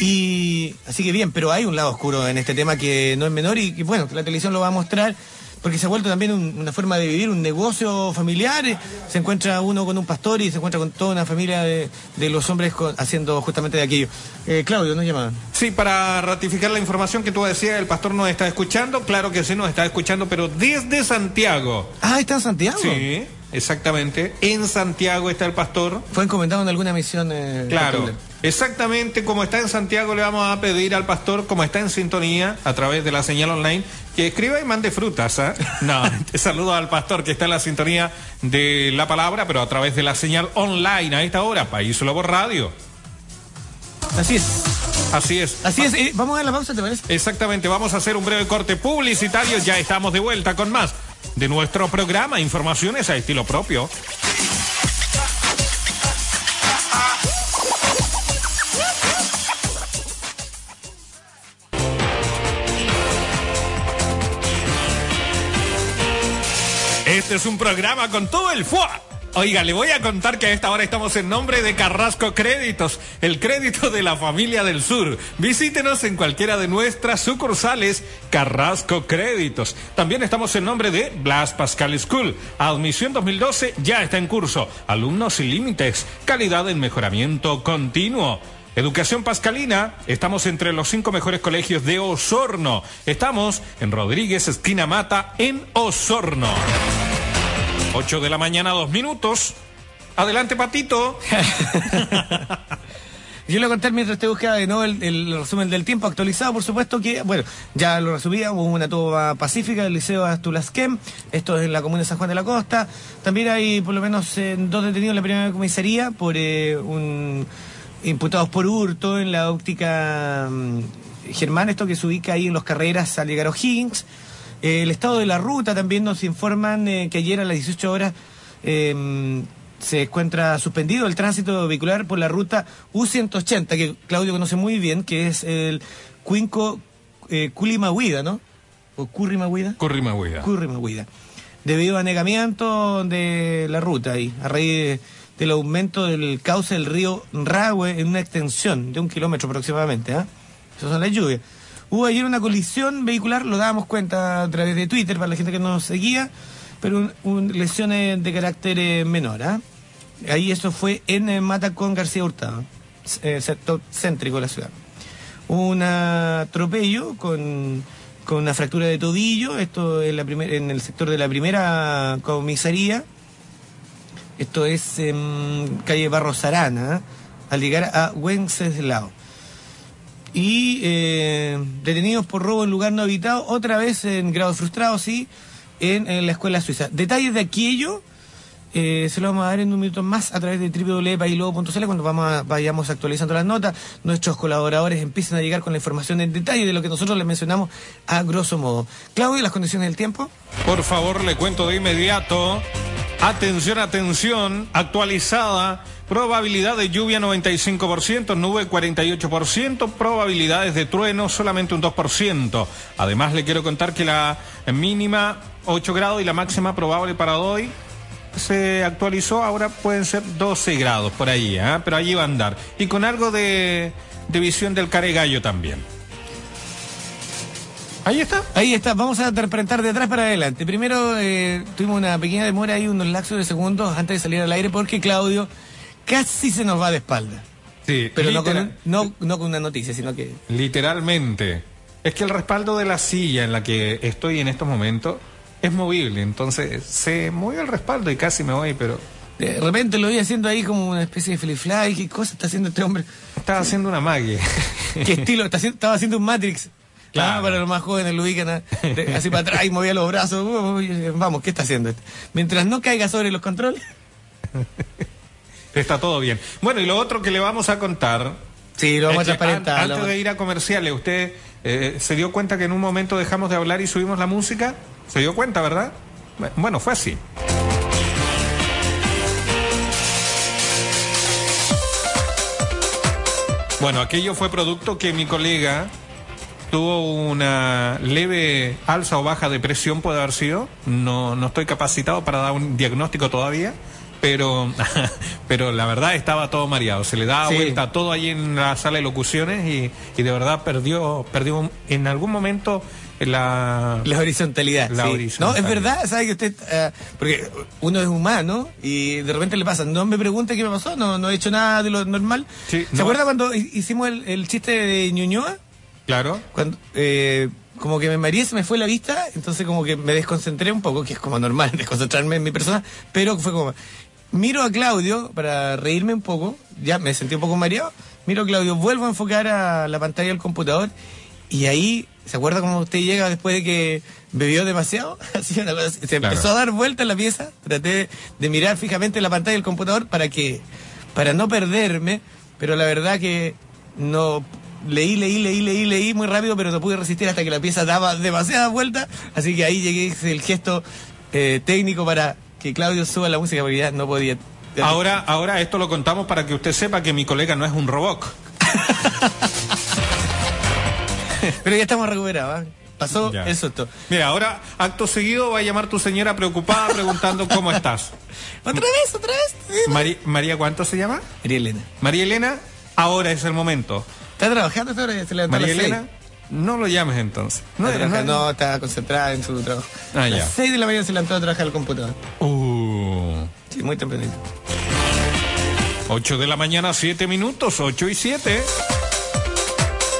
Y así que bien, pero hay un lado oscuro en este tema que no es menor y, y bueno, que la televisión lo va a mostrar porque se ha vuelto también un, una forma de vivir, un negocio familiar. Se encuentra uno con un pastor y se encuentra con toda una familia de, de los hombres con, haciendo justamente de aquello. Eh, Claudio, nos llamaban. Sí, para ratificar la información que tú decías, el pastor nos está escuchando. Claro que sí, nos está escuchando, pero desde Santiago. Ah, está en Santiago. Sí. Exactamente, en Santiago está el pastor. Fue encomendado en alguna misión. Eh, claro, exactamente como está en Santiago, le vamos a pedir al pastor, como está en sintonía a través de la señal online, que escriba y mande frutas. ¿eh? No, te saludo al pastor que está en la sintonía de la palabra, pero a través de la señal online a esta hora, País Lobo Radio. Así es. Así es. Así es. Eh, vamos a la pausa, ¿te parece? Exactamente. Vamos a hacer un breve corte publicitario. Ya estamos de vuelta con más de nuestro programa. Informaciones a estilo propio. Este es un programa con todo el fuá. Oiga, le voy a contar que a esta hora estamos en nombre de Carrasco Créditos, el crédito de la familia del sur. Visítenos en cualquiera de nuestras sucursales Carrasco Créditos. También estamos en nombre de Blas Pascal School. Admisión 2012 ya está en curso. Alumnos sin límites. Calidad en mejoramiento continuo. Educación Pascalina, estamos entre los cinco mejores colegios de Osorno. Estamos en Rodríguez, esquina Mata, en Osorno. 8 de la mañana, dos minutos. Adelante, Patito. Yo le conté mientras te buscaba de nuevo el, el, resumen del tiempo actualizado, por supuesto que, bueno, ya lo resumía, hubo una toma pacífica del Liceo Astulasquem, esto es en la comuna de San Juan de la Costa. También hay por lo menos eh, dos detenidos en la primera comisaría por eh, un imputados por hurto en la óptica um, Germán, esto que se ubica ahí en los carreras al llegar a O'Higgins. Eh, el estado de la ruta también nos informan eh, que ayer a las 18 horas eh, se encuentra suspendido el tránsito vehicular por la ruta U180, que Claudio conoce muy bien, que es el Cuinco eh, Culimahuida, ¿no? O Currimahuida. Currimahuida. Currimahuida. Debido a anegamiento de la ruta ahí, a raíz de- del aumento del cauce del río Rahue en una extensión de un kilómetro aproximadamente. ¿ah? Esas son las lluvias. Hubo ayer una colisión vehicular, lo dábamos cuenta a través de Twitter para la gente que nos seguía, pero lesiones de carácter eh, menor. ¿ah? Ahí eso fue en eh, Matacón García Hurtado, eh, sector céntrico de la ciudad un atropello con, con una fractura de tobillo, esto en, la primer- en el sector de la primera comisaría, esto es en calle Barros Arana, ¿eh? al llegar a Wenceslao. Y eh, detenidos por robo en lugar no habitado, otra vez en grado frustrado, sí, en, la escuela suiza. Detalles de aquello eh, se lo vamos a dar en un minuto más a través de www.pailobo.cl cuando vamos vayamos actualizando las notas. Nuestros colaboradores empiezan a llegar con la información en detalle de lo que nosotros les mencionamos a grosso modo. Claudio, las condiciones del tiempo. Por favor, le cuento de inmediato. Atención, atención, actualizada. Probabilidad de lluvia 95%, nube 48%, probabilidades de trueno solamente un 2%. Además, le quiero contar que la mínima 8 grados y la máxima probable para hoy se actualizó, ahora pueden ser 12 grados por ahí, ¿ah? pero allí va a andar. Y con algo de, visión del care gallo también. Ahí está. Ahí está, vamos a interpretar de atrás para adelante. Primero eh, tuvimos una pequeña demora ahí, unos lapsos de segundos antes de salir al aire porque Claudio casi se nos va de espalda. Sí, Pero no con, no, no con una noticia, sino que... Literalmente. Es que el respaldo de la silla en la que estoy en estos momentos es movible. Entonces se movió el respaldo y casi me voy, pero De repente lo vi haciendo ahí como una especie de flip fly. ¿Qué cosa está haciendo este hombre? estaba haciendo una magia. ¿Qué estilo? Está haciendo- estaba haciendo un Matrix. Claro. Ah, para los más jóvenes lo ubican ah, de- así para atrás y movía los brazos. Uy, vamos, ¿qué está haciendo? este? Mientras no caiga sobre los controles. Está todo bien. Bueno, y lo otro que le vamos a contar. Sí, lo vamos a an- lo Antes de ir a comerciales, ¿usted eh, se dio cuenta que en un momento dejamos de hablar y subimos la música? ¿Se dio cuenta, verdad? Bueno, fue así. Bueno, aquello fue producto que mi colega tuvo una leve alza o baja de presión, puede haber sido. No, no estoy capacitado para dar un diagnóstico todavía, pero, pero la verdad estaba todo mareado. Se le daba Sí. vuelta todo ahí en la sala de locuciones y, y de verdad perdió, perdió en algún momento la... La horizontalidad. La sí. horizontalidad. No, es verdad, sabe que usted. eh, porque uno es humano y de repente le pasa. No me pregunte qué me pasó, no, no he hecho nada de lo normal. Sí, ¿Se no. acuerda cuando hi- hicimos el, el chiste de Ñuñoa? Claro. Cuando, eh, como que me mareé, se me fue la vista, entonces como que me desconcentré un poco, que es como normal desconcentrarme en mi persona, pero fue como, miro a Claudio para reírme un poco, ya me sentí un poco mareado, miro a Claudio, vuelvo a enfocar a la pantalla del computador y ahí, ¿se acuerda cómo usted llega después de que bebió demasiado? Así, una cosa se Claro. empezó a dar vuelta en la pieza, traté de mirar fijamente la pantalla del computador para que, para no perderme, pero la verdad que no leí, leí, leí, leí, leí muy rápido, pero no pude resistir hasta que la pieza daba demasiada vuelta, así que ahí llegué el gesto eh, técnico para que Claudio suba la música porque ya no podía. Ahora, ahora esto lo contamos para que usted sepa que mi colega no es un robot. Pero ya estamos recuperados, ¿ah? pasó Ya. el susto. Mira, ahora acto seguido va a llamar tu señora preocupada preguntando cómo estás. ¿Otra vez, otra vez? Mari- María, ¿cuánto se llama? María Elena. María Elena, ahora es el momento. ¿Está trabajando ahora? Se levantó a María las Elena, seis. No lo llames entonces. No, No, no- no, está concentrada en su trabajo. Ah, a ya. las 6 de la mañana se levantó a trabajar al computador. Uh, Sí, muy tempranito. 8 de la mañana, 7 minutos, 8 y 7.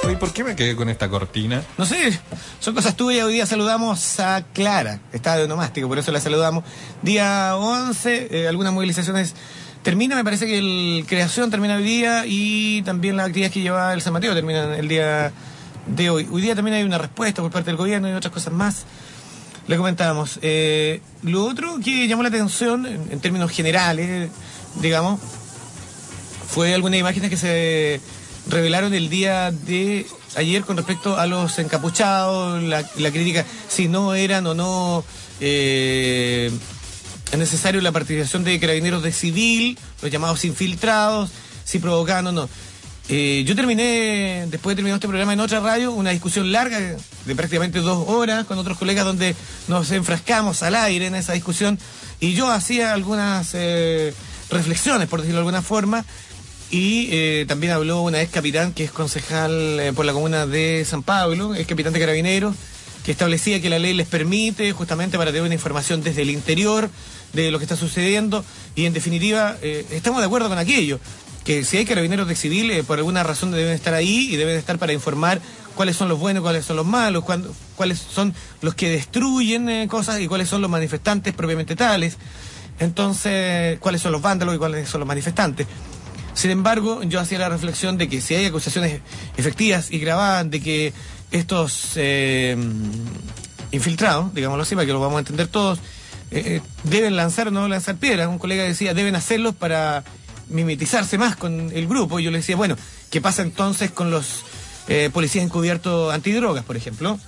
Oye, ¿por qué me quedé con esta cortina? No sé, son cosas tuyas. Hoy día saludamos a Clara, está de onomástico, por eso la saludamos. Día 11, eh, algunas movilizaciones termina, me parece que el Creación termina hoy día y también las actividades que lleva el San Mateo terminan el día de hoy. Hoy día también hay una respuesta por parte del gobierno y otras cosas más. Le comentábamos. Eh, lo otro que llamó la atención, en, términos generales, digamos, fue algunas imágenes que se revelaron el día de ayer con respecto a los encapuchados, la, la crítica, si no eran o no eh, es necesario la participación de carabineros de civil, los llamados infiltrados, si provocaban o no. Eh, yo terminé, después de terminar este programa en otra radio, una discusión larga de prácticamente dos horas con otros colegas donde nos enfrascamos al aire en esa discusión y yo hacía algunas eh, reflexiones, por decirlo de alguna forma, y eh, también habló una ex capitán que es concejal por la comuna de San Pablo, es capitán de carabineros, que establecía que la ley les permite justamente para tener una información desde el interior de lo que está sucediendo y en definitiva estamos de acuerdo con aquello que si hay carabineros de civil, eh, por alguna razón deben estar ahí y deben estar para informar cuáles son los buenos, cuáles son los malos, cuándo- cuáles son los que destruyen eh, cosas y cuáles son los manifestantes propiamente tales. Entonces, cuáles son los vándalos y cuáles son los manifestantes. Sin embargo, yo hacía la reflexión de que si hay acusaciones efectivas y grabadas de que estos eh, infiltrados, digámoslo así, para que lo vamos a entender todos, eh, deben lanzar o no lanzar piedras. Un colega decía, deben hacerlos para mimetizarse más con el grupo. Y yo le decía, bueno, ¿qué pasa entonces con los eh, policías encubiertos antidrogas, por ejemplo?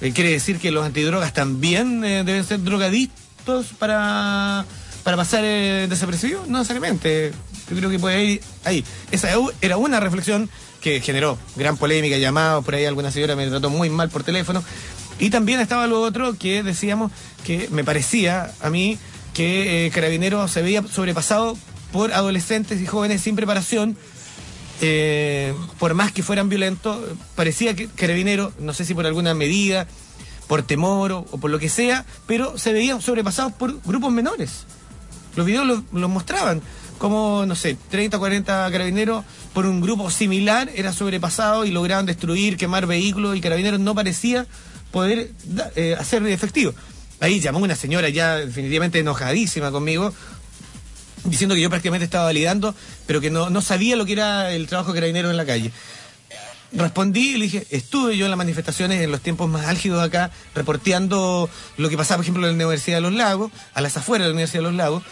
Eh, ¿Quiere decir que los antidrogas también eh, deben ser drogadictos para, para pasar eh, desapercibidos? No necesariamente. Yo creo que puede ir ahí. Esa era una reflexión que generó gran polémica, llamado por ahí alguna señora me trató muy mal por teléfono. Y también estaba lo otro que decíamos que me parecía a mí que eh, Carabinero se veía sobrepasado por adolescentes y jóvenes sin preparación eh, por más que fueran violentos, parecía que Carabinero, no sé si por alguna medida, por temor o, por lo que sea, pero se veían sobrepasados por grupos menores. Los videos los mostraban, como, no sé, 30 o 40 carabineros por un grupo similar era sobrepasado y lograban destruir, quemar vehículos y carabineros no parecía poder eh, hacer efectivo. Ahí llamó una señora ya definitivamente enojadísima conmigo, diciendo que yo prácticamente estaba validando, pero que no, no sabía lo que era el trabajo de carabineros en la calle. Respondí y le dije, estuve yo en las manifestaciones en los tiempos más álgidos acá, reporteando lo que pasaba, por ejemplo, en la Universidad de los Lagos, a las afueras de la Universidad de los Lagos,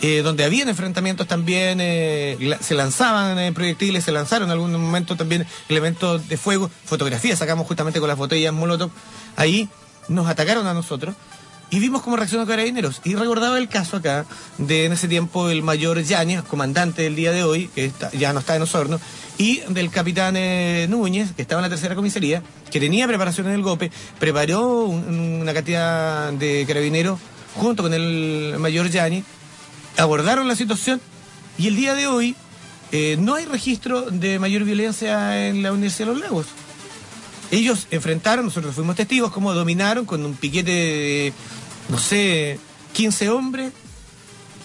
eh, donde habían enfrentamientos también, eh, se lanzaban eh, proyectiles, se lanzaron en algún momento también elementos de fuego, fotografías sacamos justamente con las botellas Molotov, ahí nos atacaron a nosotros y vimos cómo reaccionó Carabineros. Y recordaba el caso acá de en ese tiempo el mayor Yáñez, comandante del día de hoy, que está- ya no está en Osorno, y del capitán eh, Núñez, que estaba en la tercera comisaría, que tenía preparación en el GOPE, preparó un- una cantidad de carabineros junto con el mayor Yáñez, abordaron la situación y el día de hoy eh, no hay registro de mayor violencia en la Universidad de los Lagos. Ellos enfrentaron, nosotros fuimos testigos, cómo dominaron con un piquete de, no sé, 15 hombres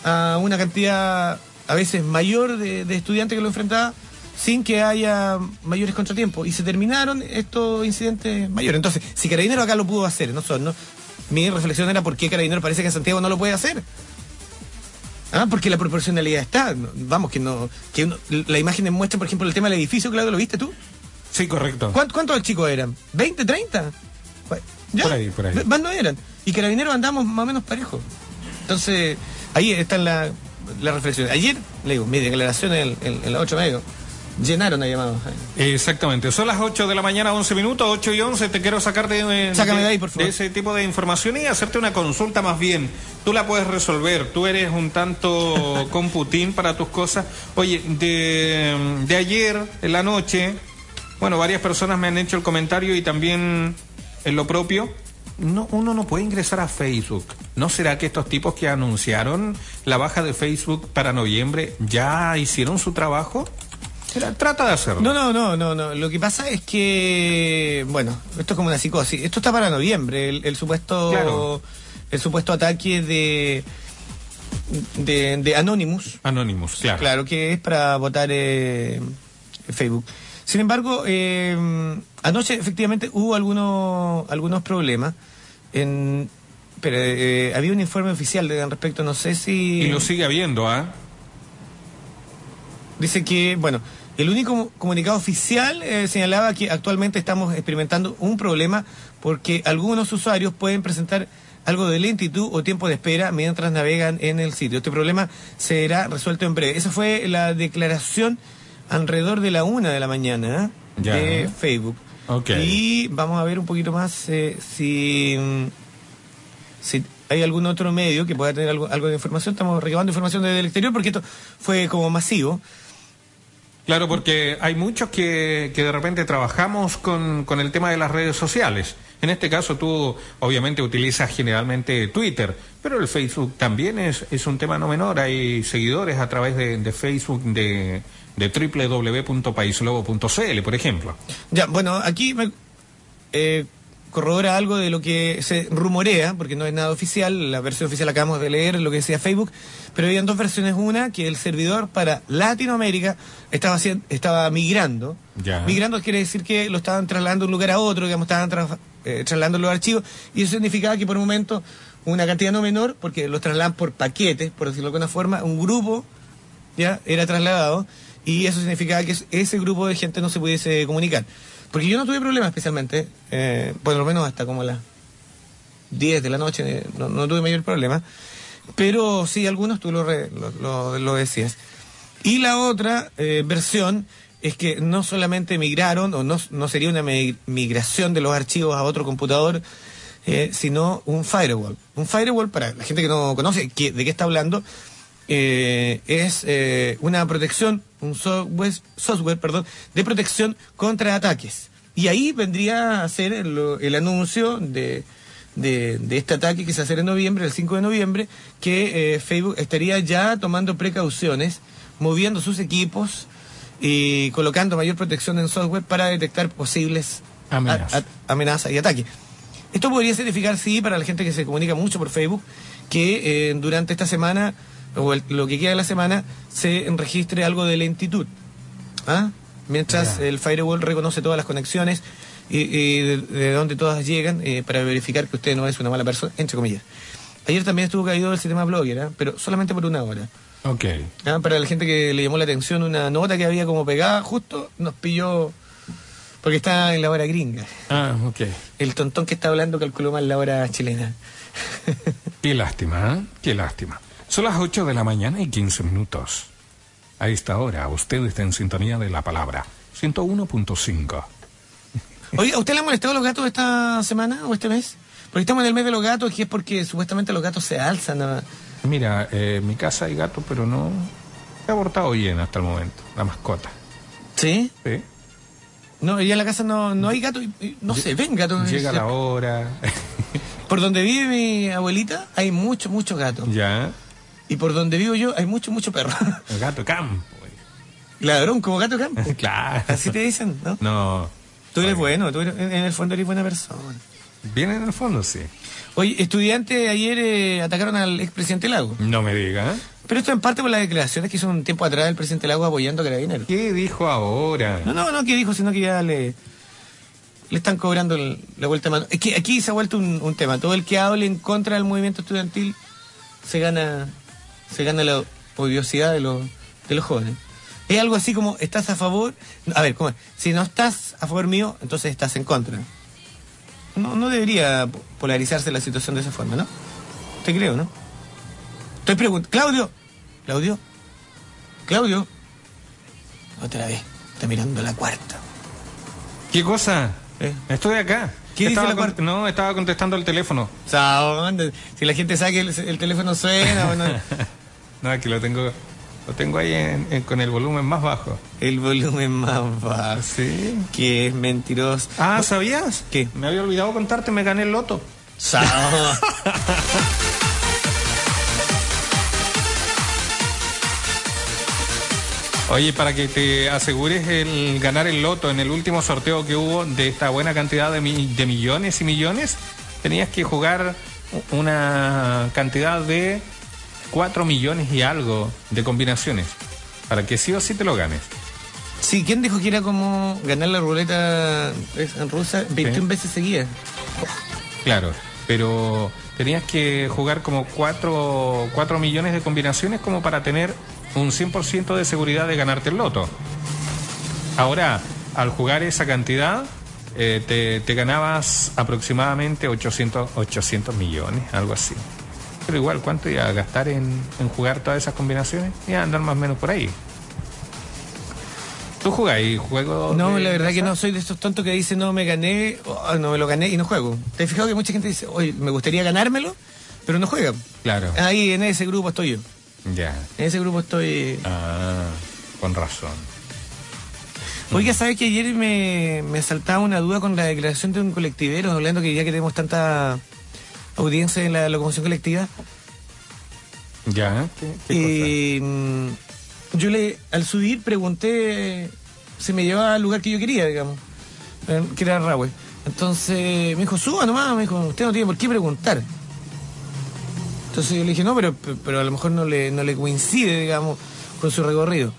a una cantidad a veces mayor de, de estudiantes que lo enfrentaba sin que haya mayores contratiempos. Y se terminaron estos incidentes mayores. Entonces, si Carabinero acá lo pudo hacer, nosotros, ¿no? Mi reflexión era por qué Carabinero parece que en Santiago no lo puede hacer. Ah, porque la proporcionalidad está. Vamos, que no. que uno- la imagen muestra, por ejemplo, el tema del edificio, Claudio, ¿lo viste tú? Sí, correcto. ¿Cuánto- ¿Cuántos chicos eran? ¿20, 30? ¿Ya? Por ahí, por ahí. Más no eran. Y carabineros andamos más o menos parejos. Entonces, ahí está la, la reflexión. Ayer, le digo, mi declaración en, en, en las 8 medio, llenaron a llamados. Exactamente. Son las 8 de la mañana, 11 minutos, 8 y 11. Te quiero sacar de, Sácame de ahí, por favor. de ese tipo de información y hacerte una consulta más bien. Tú la puedes resolver. Tú eres un tanto computín para tus cosas. Oye, de, de ayer, en la noche, bueno, varias personas me han hecho el comentario y también en lo propio. No, uno no puede ingresar a Facebook. ¿No será que estos tipos que anunciaron la baja de Facebook para noviembre ya hicieron su trabajo? Trata de hacerlo. No, no, no, no, no. Lo que pasa es que, bueno, esto es como una psicosis. Esto está para noviembre, el, el supuesto, Claro. el supuesto ataque de, de, de Anonymous. Anonymous, claro. Claro, que es para votar eh, Facebook. Sin embargo, eh, anoche efectivamente hubo algunos algunos problemas. En, pero eh, había un informe oficial de, al respecto, no sé si... Y lo sigue habiendo, ¿ah? Dice que, bueno, el único comunicado oficial eh, señalaba que actualmente estamos experimentando un problema porque algunos usuarios pueden presentar algo de lentitud o tiempo de espera mientras navegan en el sitio. Este problema será resuelto en breve. Esa fue la declaración alrededor de la una de la mañana Ya. de Facebook. Ok. Y vamos a ver un poquito más eh, si, mm, si hay algún otro medio que pueda tener algo, algo de información. Estamos recabando información desde el exterior porque esto fue como masivo. Claro, porque hay muchos que, que de repente trabajamos con, con el tema de las redes sociales. En este caso tú obviamente utilizas generalmente Twitter, pero el Facebook también es, es un tema no menor. Hay seguidores a través de, de Facebook de, de www.paislobo.cl, por ejemplo. Ya, bueno, aquí me eh, corrobora algo de lo que se rumorea, porque no es nada oficial, la versión oficial acabamos de leer lo que decía Facebook, pero habían dos versiones, una que el servidor para Latinoamérica estaba haciendo, estaba migrando. Ya. Migrando quiere decir que lo estaban trasladando de un lugar a otro, digamos, estaban tra- eh, trasladando los archivos, y eso significaba que por un momento una cantidad no menor, porque los trasladan por paquetes, por decirlo de alguna forma, un grupo ya era trasladado y eso significaba que es- ese grupo de gente no se pudiese comunicar. Porque yo no tuve problemas especialmente, eh, por lo menos hasta como las 10 de la noche eh, no, no tuve mayor problema, pero sí algunos tú lo, re- lo, decías. Y la otra eh, versión es que no solamente migraron, o no, no sería una mi- migración de los archivos a otro computador, eh, sino un firewall. Un firewall, para la gente que no conoce de qué está hablando, eh, es una protección, un software, software perdón, de protección contra ataques. Y ahí vendría a ser el, el anuncio de, de, de este ataque que se hacer en noviembre, el 5 de noviembre, que eh, Facebook estaría ya tomando precauciones, moviendo sus equipos y colocando mayor protección en software para detectar posibles amenazas y ataques. Esto podría significar, sí, para la gente que se comunica mucho por Facebook, que eh, durante esta semana, o el- lo que queda de la semana, se registre algo de lentitud. ¿Ah? Mientras el firewall reconoce todas las conexiones y, y de, de dónde todas llegan eh, para verificar que usted no es una mala persona, entre comillas. Ayer también estuvo caído el sistema Blogger, ¿ah? pero solamente por una hora. Ok. ¿ah? Para la gente que le llamó la atención una nota que había como pegada, justo nos pilló porque está en la hora gringa. Ah, ok. El tontón que está hablando calculó mal la hora chilena. Qué lástima, ¿eh? Qué lástima. Son las 8 de la mañana y 15 minutos. A esta hora, usted está en sintonía de la palabra. 101.5. Oiga, ¿a usted le han molestado los gatos esta semana o este mes? Porque estamos en el mes de los gatos y es porque supuestamente los gatos se alzan. ¿no? Mira, eh, en mi casa hay gato, pero no. Se ha portado bien hasta el momento, la mascota. ¿Sí? ¿Sí? No, ya en la casa no, no hay gatos, y- y no se ven gatos. Llega la hora. Por donde vive mi abuelita hay muchos, muchos gatos. ya. Y por donde vivo yo hay muchos perros. El gato campo. Ladrón, como gato campo. claro. Así te dicen, ¿no? No. Tú eres bueno, tú eres- en el fondo eres buena persona. Bien en el fondo, sí. Oye, estudiantes ayer eh, atacaron al expresidente Lago. No me diga. ¿eh? Pero esto en parte por las declaraciones que hizo un tiempo atrás el presidente Lago apoyando a Carabineros. ¿Qué dijo ahora? No, no, no, que dijo, sino que ya le, le están cobrando el- la vuelta de mano. Es que aquí se ha vuelto un, un tema. Todo el que hable en contra del movimiento estudiantil se gana, se gana la odiosidad de los, de los jóvenes. Es algo así como, ¿estás a favor? A ver, ¿cómo es? Si no estás a favor mío, entonces estás en contra. No, no debería po- polarizarse la situación de esa forma, ¿no? Te creo, ¿no? Estoy preguntando. Claudio. Claudio. Claudio. Otra vez. Está mirando la cuarta. ¿Qué cosa? ¿Eh? Estoy acá. ¿Qué dice Estaba la? No, estaba contestando el teléfono. Si la gente sabe que el, el teléfono suena, bueno, No, que lo tengo, lo tengo ahí en- en- con el volumen más bajo. el volumen más bajo. Sí. Que es mentiroso. Ah, ¿sabías? ¿Qué? Me había olvidado contarte, me gané el loto. Oye, para que te asegures el ganar el loto en el último sorteo que hubo de esta buena cantidad de, mi- de millones y millones, tenías que jugar una cantidad de 4 millones y algo de combinaciones. Para que sí o sí te lo ganes. Sí, ¿quién dijo que era como ganar la ruleta en rusa 21 Sí. veces seguidas? Claro, pero tenías que jugar como 4, millones de combinaciones como para tener un 100% de seguridad de ganarte el loto. Ahora, al jugar esa cantidad, eh, te, te ganabas aproximadamente 800, 800 millones, algo así. Pero igual, ¿cuánto iba a gastar en, en jugar todas esas combinaciones? Iba a andar más o menos por ahí. ¿Tú jugáis juegos? No, la verdad que mesa? no soy de estos tontos que dicen no me gané, oh, no me lo gané y no juego. ¿Te has fijado que mucha gente dice, oye, me gustaría ganármelo, pero no juegan? Claro. Ahí en ese grupo estoy yo. Ya. En ese grupo estoy. Ah, con razón. Oiga, ¿sabes que ayer me, me saltaba una duda con la declaración de un colectivero, hablando que ya que tenemos tanta audiencia en la locomoción colectiva? Ya. ¿Qué, qué Y mm, yo le, al subir, pregunté si me llevaba al lugar que yo quería, digamos, eh, que era Rahue. Entonces me dijo, suba nomás, me dijo, usted no tiene por qué preguntar. Entonces yo le dije, no, pero, pero a lo mejor no le, no le coincide, digamos, con su recorrido.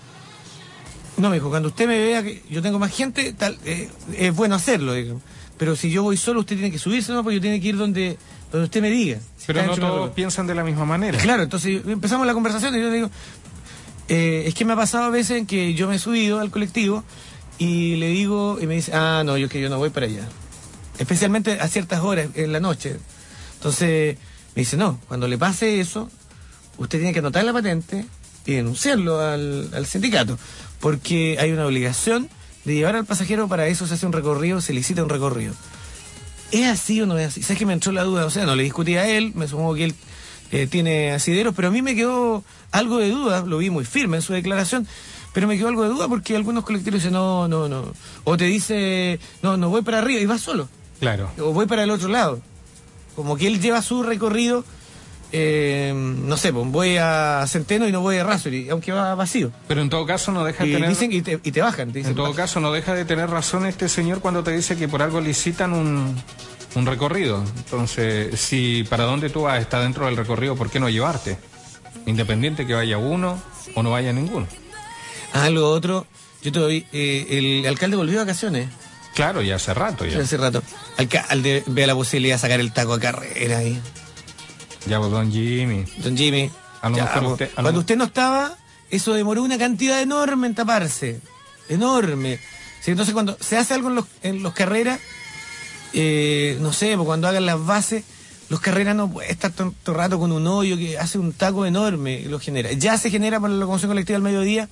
No, me dijo, cuando usted me vea que yo tengo más gente, tal, eh, es bueno hacerlo, digamos. Pero si yo voy solo, usted tiene que subirse, ¿no? Porque yo tiene que ir donde, donde usted me diga. Si Pero no todos piensan de la misma manera. Claro, entonces empezamos la conversación y yo le digo, eh, es que me ha pasado a veces en que yo me he subido al colectivo y le digo, y me dice, ah, no, yo que yo no voy para allá. Especialmente a ciertas horas en la noche. Entonces me dice, no, cuando le pase eso, usted tiene que anotar la patente y denunciarlo al, al sindicato, porque hay una obligación de llevar al pasajero, para eso se hace un recorrido, se licita un recorrido. ¿Es así o no es así? ¿Sabes que me entró la duda? O sea, no le discutí a él, me supongo que él eh, tiene asideros, pero a mí me quedó algo de duda, lo vi muy firme en su declaración, pero me quedó algo de duda porque algunos colectivos dicen, no, no, no. O te dice, no, no voy para arriba y vas solo. Claro. O voy para el otro lado. Como que él lleva su recorrido, eh, no sé, pues voy a Centeno y no voy a Rasuri, aunque va vacío. Pero en todo caso no deja de Y, tener... dicen, y, te, y te bajan. Te dicen, En todo "Baja". caso, no deja de tener razón este señor cuando te dice que por algo licitan un, un recorrido. Entonces, si para dónde tú vas está dentro del recorrido, ¿por qué no llevarte? Independiente que vaya uno o no vaya ninguno. Ah, lo otro, yo te doy, eh, el alcalde volvió de vacaciones. Claro, ya hace rato ya. Hace rato. Alcalde vea la posibilidad de sacar el taco a carrera ahí. Ya, pues, don Jimmy. Don Jimmy. A lo ya, mejor po. usted- a lo Cuando usted no estaba, eso demoró una cantidad enorme en taparse. Enorme. Sí, entonces cuando se hace algo en los, en los carreras, eh, no sé, pues cuando hagan las bases, los carreras no pueden estar tanto rato con un hoyo que hace un taco enorme y lo genera. Ya se genera para la locomoción colectiva al mediodía,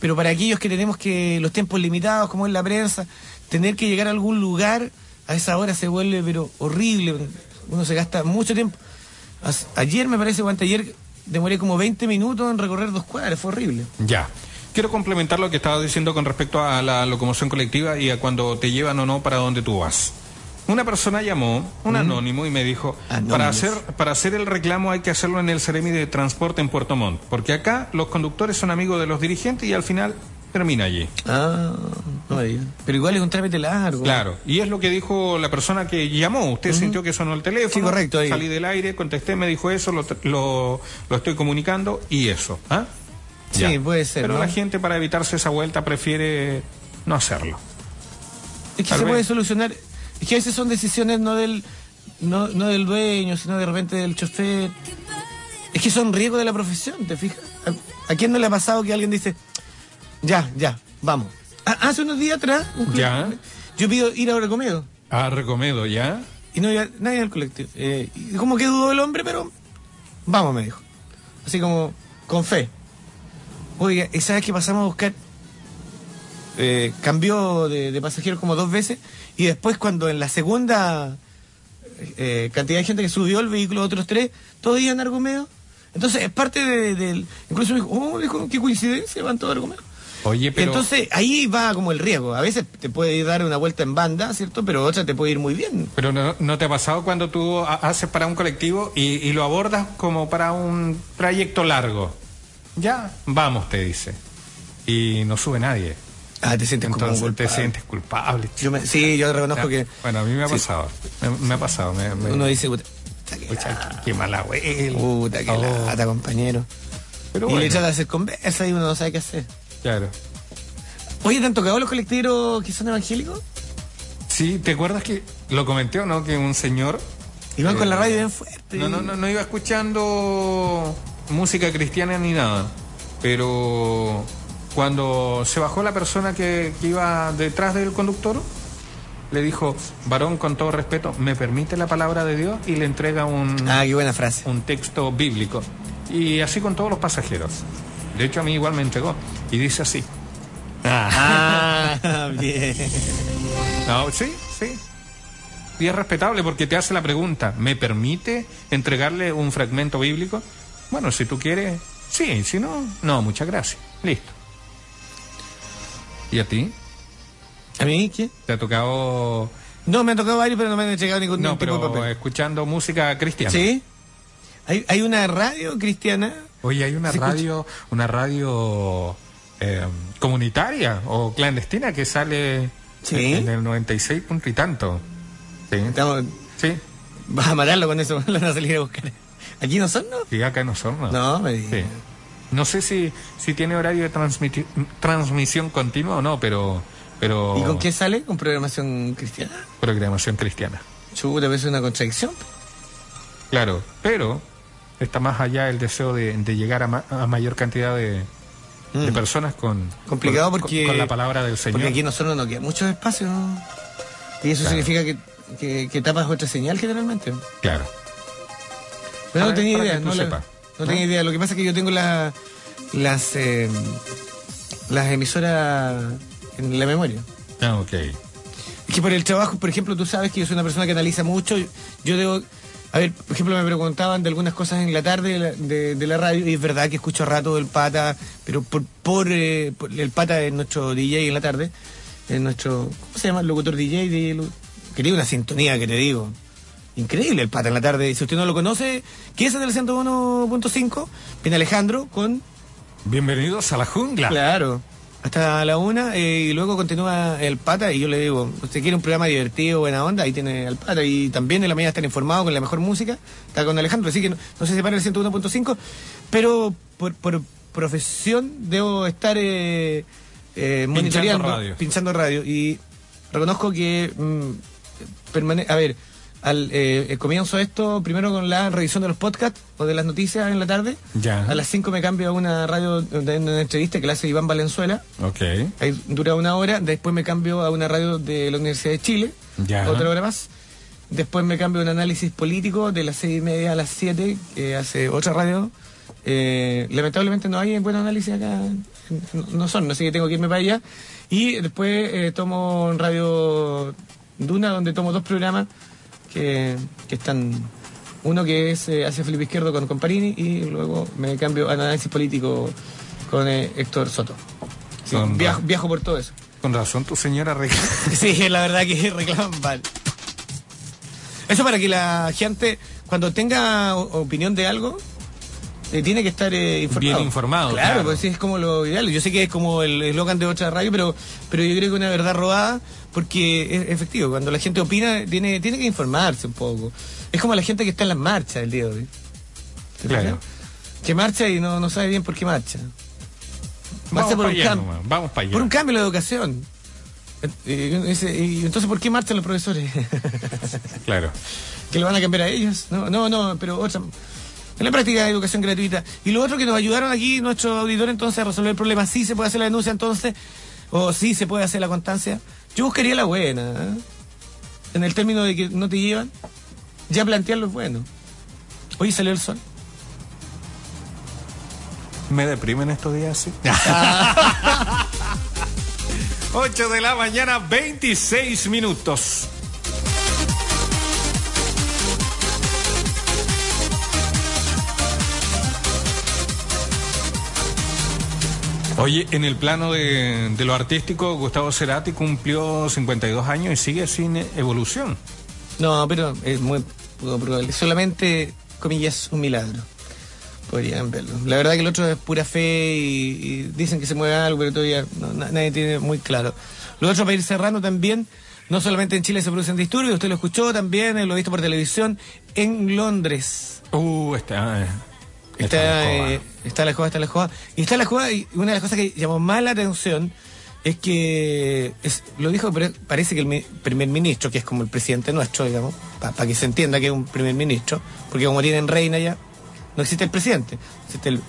pero para aquellos que tenemos que los tiempos limitados, como es la prensa, tener que llegar a algún lugar a esa hora se vuelve pero horrible. Uno se gasta mucho tiempo. Ayer me parece, o anteayer, demoré como 20 minutos en recorrer dos cuadras, fue horrible. Ya. Quiero complementar lo que estabas diciendo con respecto a la locomoción colectiva y a cuando te llevan o no para donde tú vas. Una persona llamó, un anónimo, y me dijo, Anónimos. para hacer, para hacer el reclamo hay que hacerlo en el Ceremi de Transporte en Puerto Montt, porque acá los conductores son amigos de los dirigentes y al final termina allí. Ah, no digas. Pero igual es un trámite largo. Claro, y es lo que dijo la persona que llamó. Usted sintió que sonó el teléfono. Sí, correcto, ahí. Salí del aire, contesté, me dijo eso, lo, lo, lo estoy comunicando y eso. ¿ah? Sí, Ya. puede ser, Pero ¿no? la gente para evitarse esa vuelta prefiere no hacerlo. Es que Tal se vez. puede solucionar. Es que a veces son decisiones no del, no, no del dueño, sino de repente del chofer. Es que son riesgos de la profesión, ¿te fijas? ¿A, a quién no le ha pasado que alguien dice, ya, ya, vamos? Ah, hace unos días atrás, un Ya. yo pido ir a Recomedo Ah, recomiendo, ¿ya? y no iba nadie al colectivo. Eh, y como que dudó el hombre, pero vamos, me dijo. Así como, con fe. Oiga, ¿y sabes que pasamos a buscar? Eh, cambió de, de pasajero como dos veces y después cuando en la segunda eh, cantidad de gente que subió el vehículo, otros tres, todos iban a Argomedo. Entonces es parte de- del... Incluso me dijo, oh, dijo, qué coincidencia, van todos a Argomedo. Oye, pero... Entonces ahí va como el riesgo. A veces te puede ir dar una vuelta en banda, ¿cierto? Pero otra te puede ir muy bien. Pero no, ¿no te ha pasado cuando tú ha- haces para un colectivo y, y lo abordas como para un trayecto largo? Ya, vamos, te dice. Y no sube nadie. Ah, te sientes como Entonces te culpable. sientes culpable. chico. Yo me- sí, yo reconozco que Bueno, a mí me ha Sí. pasado. Me, me ha pasado. Me, me- uno dice, puta, qué mala güey. puta, qué Oh. lata, compañero. Pero y bueno, le trata de hacer conversa y uno no sabe qué hacer. claro. Oye, ¿te han tocado los colectiveros que son evangélicos? Sí, ¿te acuerdas que lo comenté o no? Que un señor Eh, con la radio bien fuerte. No, no, no, no iba escuchando música cristiana ni nada. Pero cuando se bajó la persona que, que iba detrás del conductor, le dijo, varón, con todo respeto, ¿me permite la palabra de Dios? Y le entrega un, Ah, qué buena frase. un texto bíblico. Y así con todos los pasajeros. De hecho, a mí igual me entregó. Y dice así, Ah, bien. No, sí, sí. Y es respetable porque te hace la pregunta, ¿me permite entregarle un fragmento bíblico? Bueno, si tú quieres, sí, si no, no, muchas gracias. Listo. ¿Y a ti? ¿A mí qué? ¿Te ha tocado... No, me han tocado varios, pero no me han llegado ningún No, tipo de pero papel. escuchando música cristiana. ¿Sí? ¿Hay, hay una radio cristiana? Oye, hay una radio, una radio eh, comunitaria o clandestina que sale Sí. en el 96 punto y tanto. Sí. Estamos, Sí. vas a matarlo con eso, lo van a salir a buscar. ¿Aquí no son, no? Y acá en Osorno. No, me digas. Sí. No sé si, si tiene horario de transmisión continua o no, pero, pero ¿Y con qué sale? ¿Con programación cristiana? programación cristiana. Chuta, ¿ves una contradicción? Claro, pero está más allá el deseo de, de llegar a, ma- a mayor cantidad de, de Mm. personas con, Complicado con- porque... con, la palabra del Señor. Porque aquí nosotros no queda mucho espacio. ¿no? Y eso Claro. significa que, que, que tapas otra señal generalmente. Claro. Pero no tenía idea, no, la- no ¿no? tenía idea. Lo que pasa es que yo tengo la, las eh, las emisoras en la memoria. Ah, ok. Es que por el trabajo, por ejemplo, tú sabes que yo soy una persona que analiza mucho. Yo debo. A ver, por ejemplo, me preguntaban de algunas cosas en la tarde de la, de- de la radio, y es verdad que escucho a rato el pata, pero por, por, eh, por- el pata es nuestro DJ en la tarde, es nuestro. ¿Cómo se llama? Locutor DJ. DJ Quería una sintonía que te digo. Increíble el pata en la tarde. Si usted no lo conoce, ¿qué es el del 101.5? Viene Alejandro con Bienvenidos a la jungla. Claro. Hasta la una eh, y luego continúa el pata y yo le digo, usted quiere un programa divertido, buena onda, ahí tiene al pata y también en la mañana están informados con la mejor música, está con Alejandro, así que no, no se separa el 101.5, pero por, por profesión debo estar eh, eh, monitoreando, radio. pinchando radio y reconozco que mm, permane a ver, al eh, comienzo esto primero con la revisión de los podcasts o de las noticias en la tarde. Ya. A las 5 me cambio a una radio de una entrevista que la hace Iván Valenzuela. Ok. Ahí dura una hora. Después me cambio a una radio de la Universidad de Chile. Ya. Otra hora más. Después me cambio a un análisis político de las seis y media a las 7, que hace otra radio. Eh, lamentablemente no hay buen análisis acá. No- No son, así que tengo que irme para allá. Y después eh, tomo Radio Duna, donde tomo dos programas que, que están. Uno que es eh, hacia Felipe Izquierdo con Comparini y luego me cambio a análisis político con eh, Héctor Soto. Sí, viajo, viajo por todo eso. Con razón tu señora re- Sí, la verdad que reclaman mal. Eso para que la gente, cuando tenga opinión de algo, eh, tiene que estar eh, informado. Bien informado, Claro, claro. pues es como lo ideal. Yo sé que es como el eslogan de otra radio, pero, pero yo creo que una verdad robada, porque es efectivo, cuando la gente opina, tiene, tiene que informarse un poco. Es como la gente que está en las marchas el día de hoy. ¿Te Claro. Que marcha y no, no sabe bien por qué marcha. Vamos por para un allá, Vamos allá. Por un cambio la educación. Eh, entonces, ¿por qué marchan los profesores? Claro. ¿Que le van a cambiar a ellos? No, no, no, pero otra. En la práctica de educación gratuita. Y lo otro que nos ayudaron aquí, nuestro auditor, entonces, a resolver el problema. Sí se puede hacer la denuncia, entonces, o sí se puede hacer la constancia. Yo buscaría la buena. ¿eh? En el término de que no te llevan, ya plantearlo es bueno. Hoy salió el sol. Me deprimen estos días, sí. 8 de la mañana, 26 minutos. Oye, en el plano de, de lo artístico, Gustavo Cerati cumplió 52 años y sigue sin evolución. No, pero es muy poco probable. Solamente, comillas, un milagro. Podrían verlo. La verdad que el otro es pura fe y, y dicen que se mueve algo, pero todavía no, na- nadie tiene muy claro. Lo otro, para ir cerrando también, no solamente en Chile se producen disturbios, usted lo escuchó también, eh, lo ha visto por televisión, en Londres. Uh, está. Está, la escoba. eh, está la joda, está la joda. Y está la joda, y una de las cosas que llamó más la atención es que, lo dijo, parece que el primer ministro, que es como el presidente nuestro, digamos, para que se entienda que es un primer ministro, porque como tienen reina ya, no existe el presidente, existe el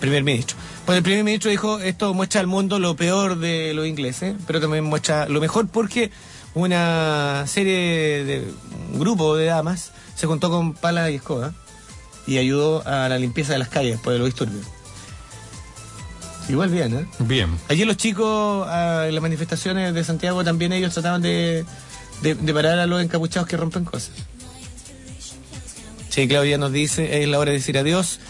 primer ministro. Pues el primer ministro dijo, esto muestra al mundo lo peor de los ingleses, pero también muestra lo mejor porque una serie de, un grupo de damas se juntó con pala y escoba y ayudó a la limpieza de las calles después de los disturbios. Igual bien, ¿eh? Bien. Ayer los chicos ah, en las manifestaciones de Santiago también ellos trataban de, de, de parar a los encapuchados que rompen cosas. Sí, Claudia nos dice, es la hora de decir adiós.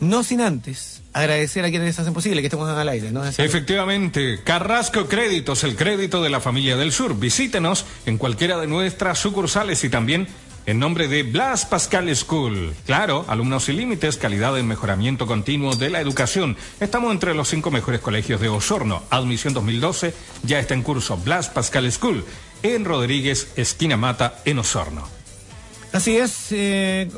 No sin antes agradecer a quienes hacen posible que estemos al aire, ¿no? Efectivamente, Carrasco Créditos, el crédito de la familia del sur. Visítenos en cualquiera de nuestras sucursales y también en nombre de Blas Pascal School. Claro, alumnos sin límites, calidad en mejoramiento continuo de la educación. Estamos entre los cinco mejores colegios de Osorno. Admisión 2012 ya está en curso. Blas Pascal School en Rodríguez, esquina Mata, en Osorno. Así es, eh,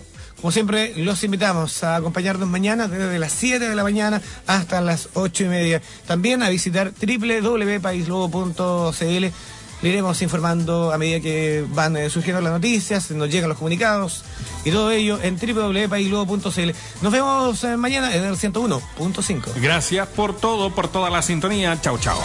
como siempre, los invitamos a acompañarnos mañana desde las 7 de la mañana hasta las 8 y media. También a visitar www.paislobo.cl. Le iremos informando a medida que van eh, surgiendo las noticias, nos llegan los comunicados y todo ello en www.paislobo.cl. Nos vemos eh, mañana en el 101.5. Gracias por todo, por toda la sintonía. Chao, chao.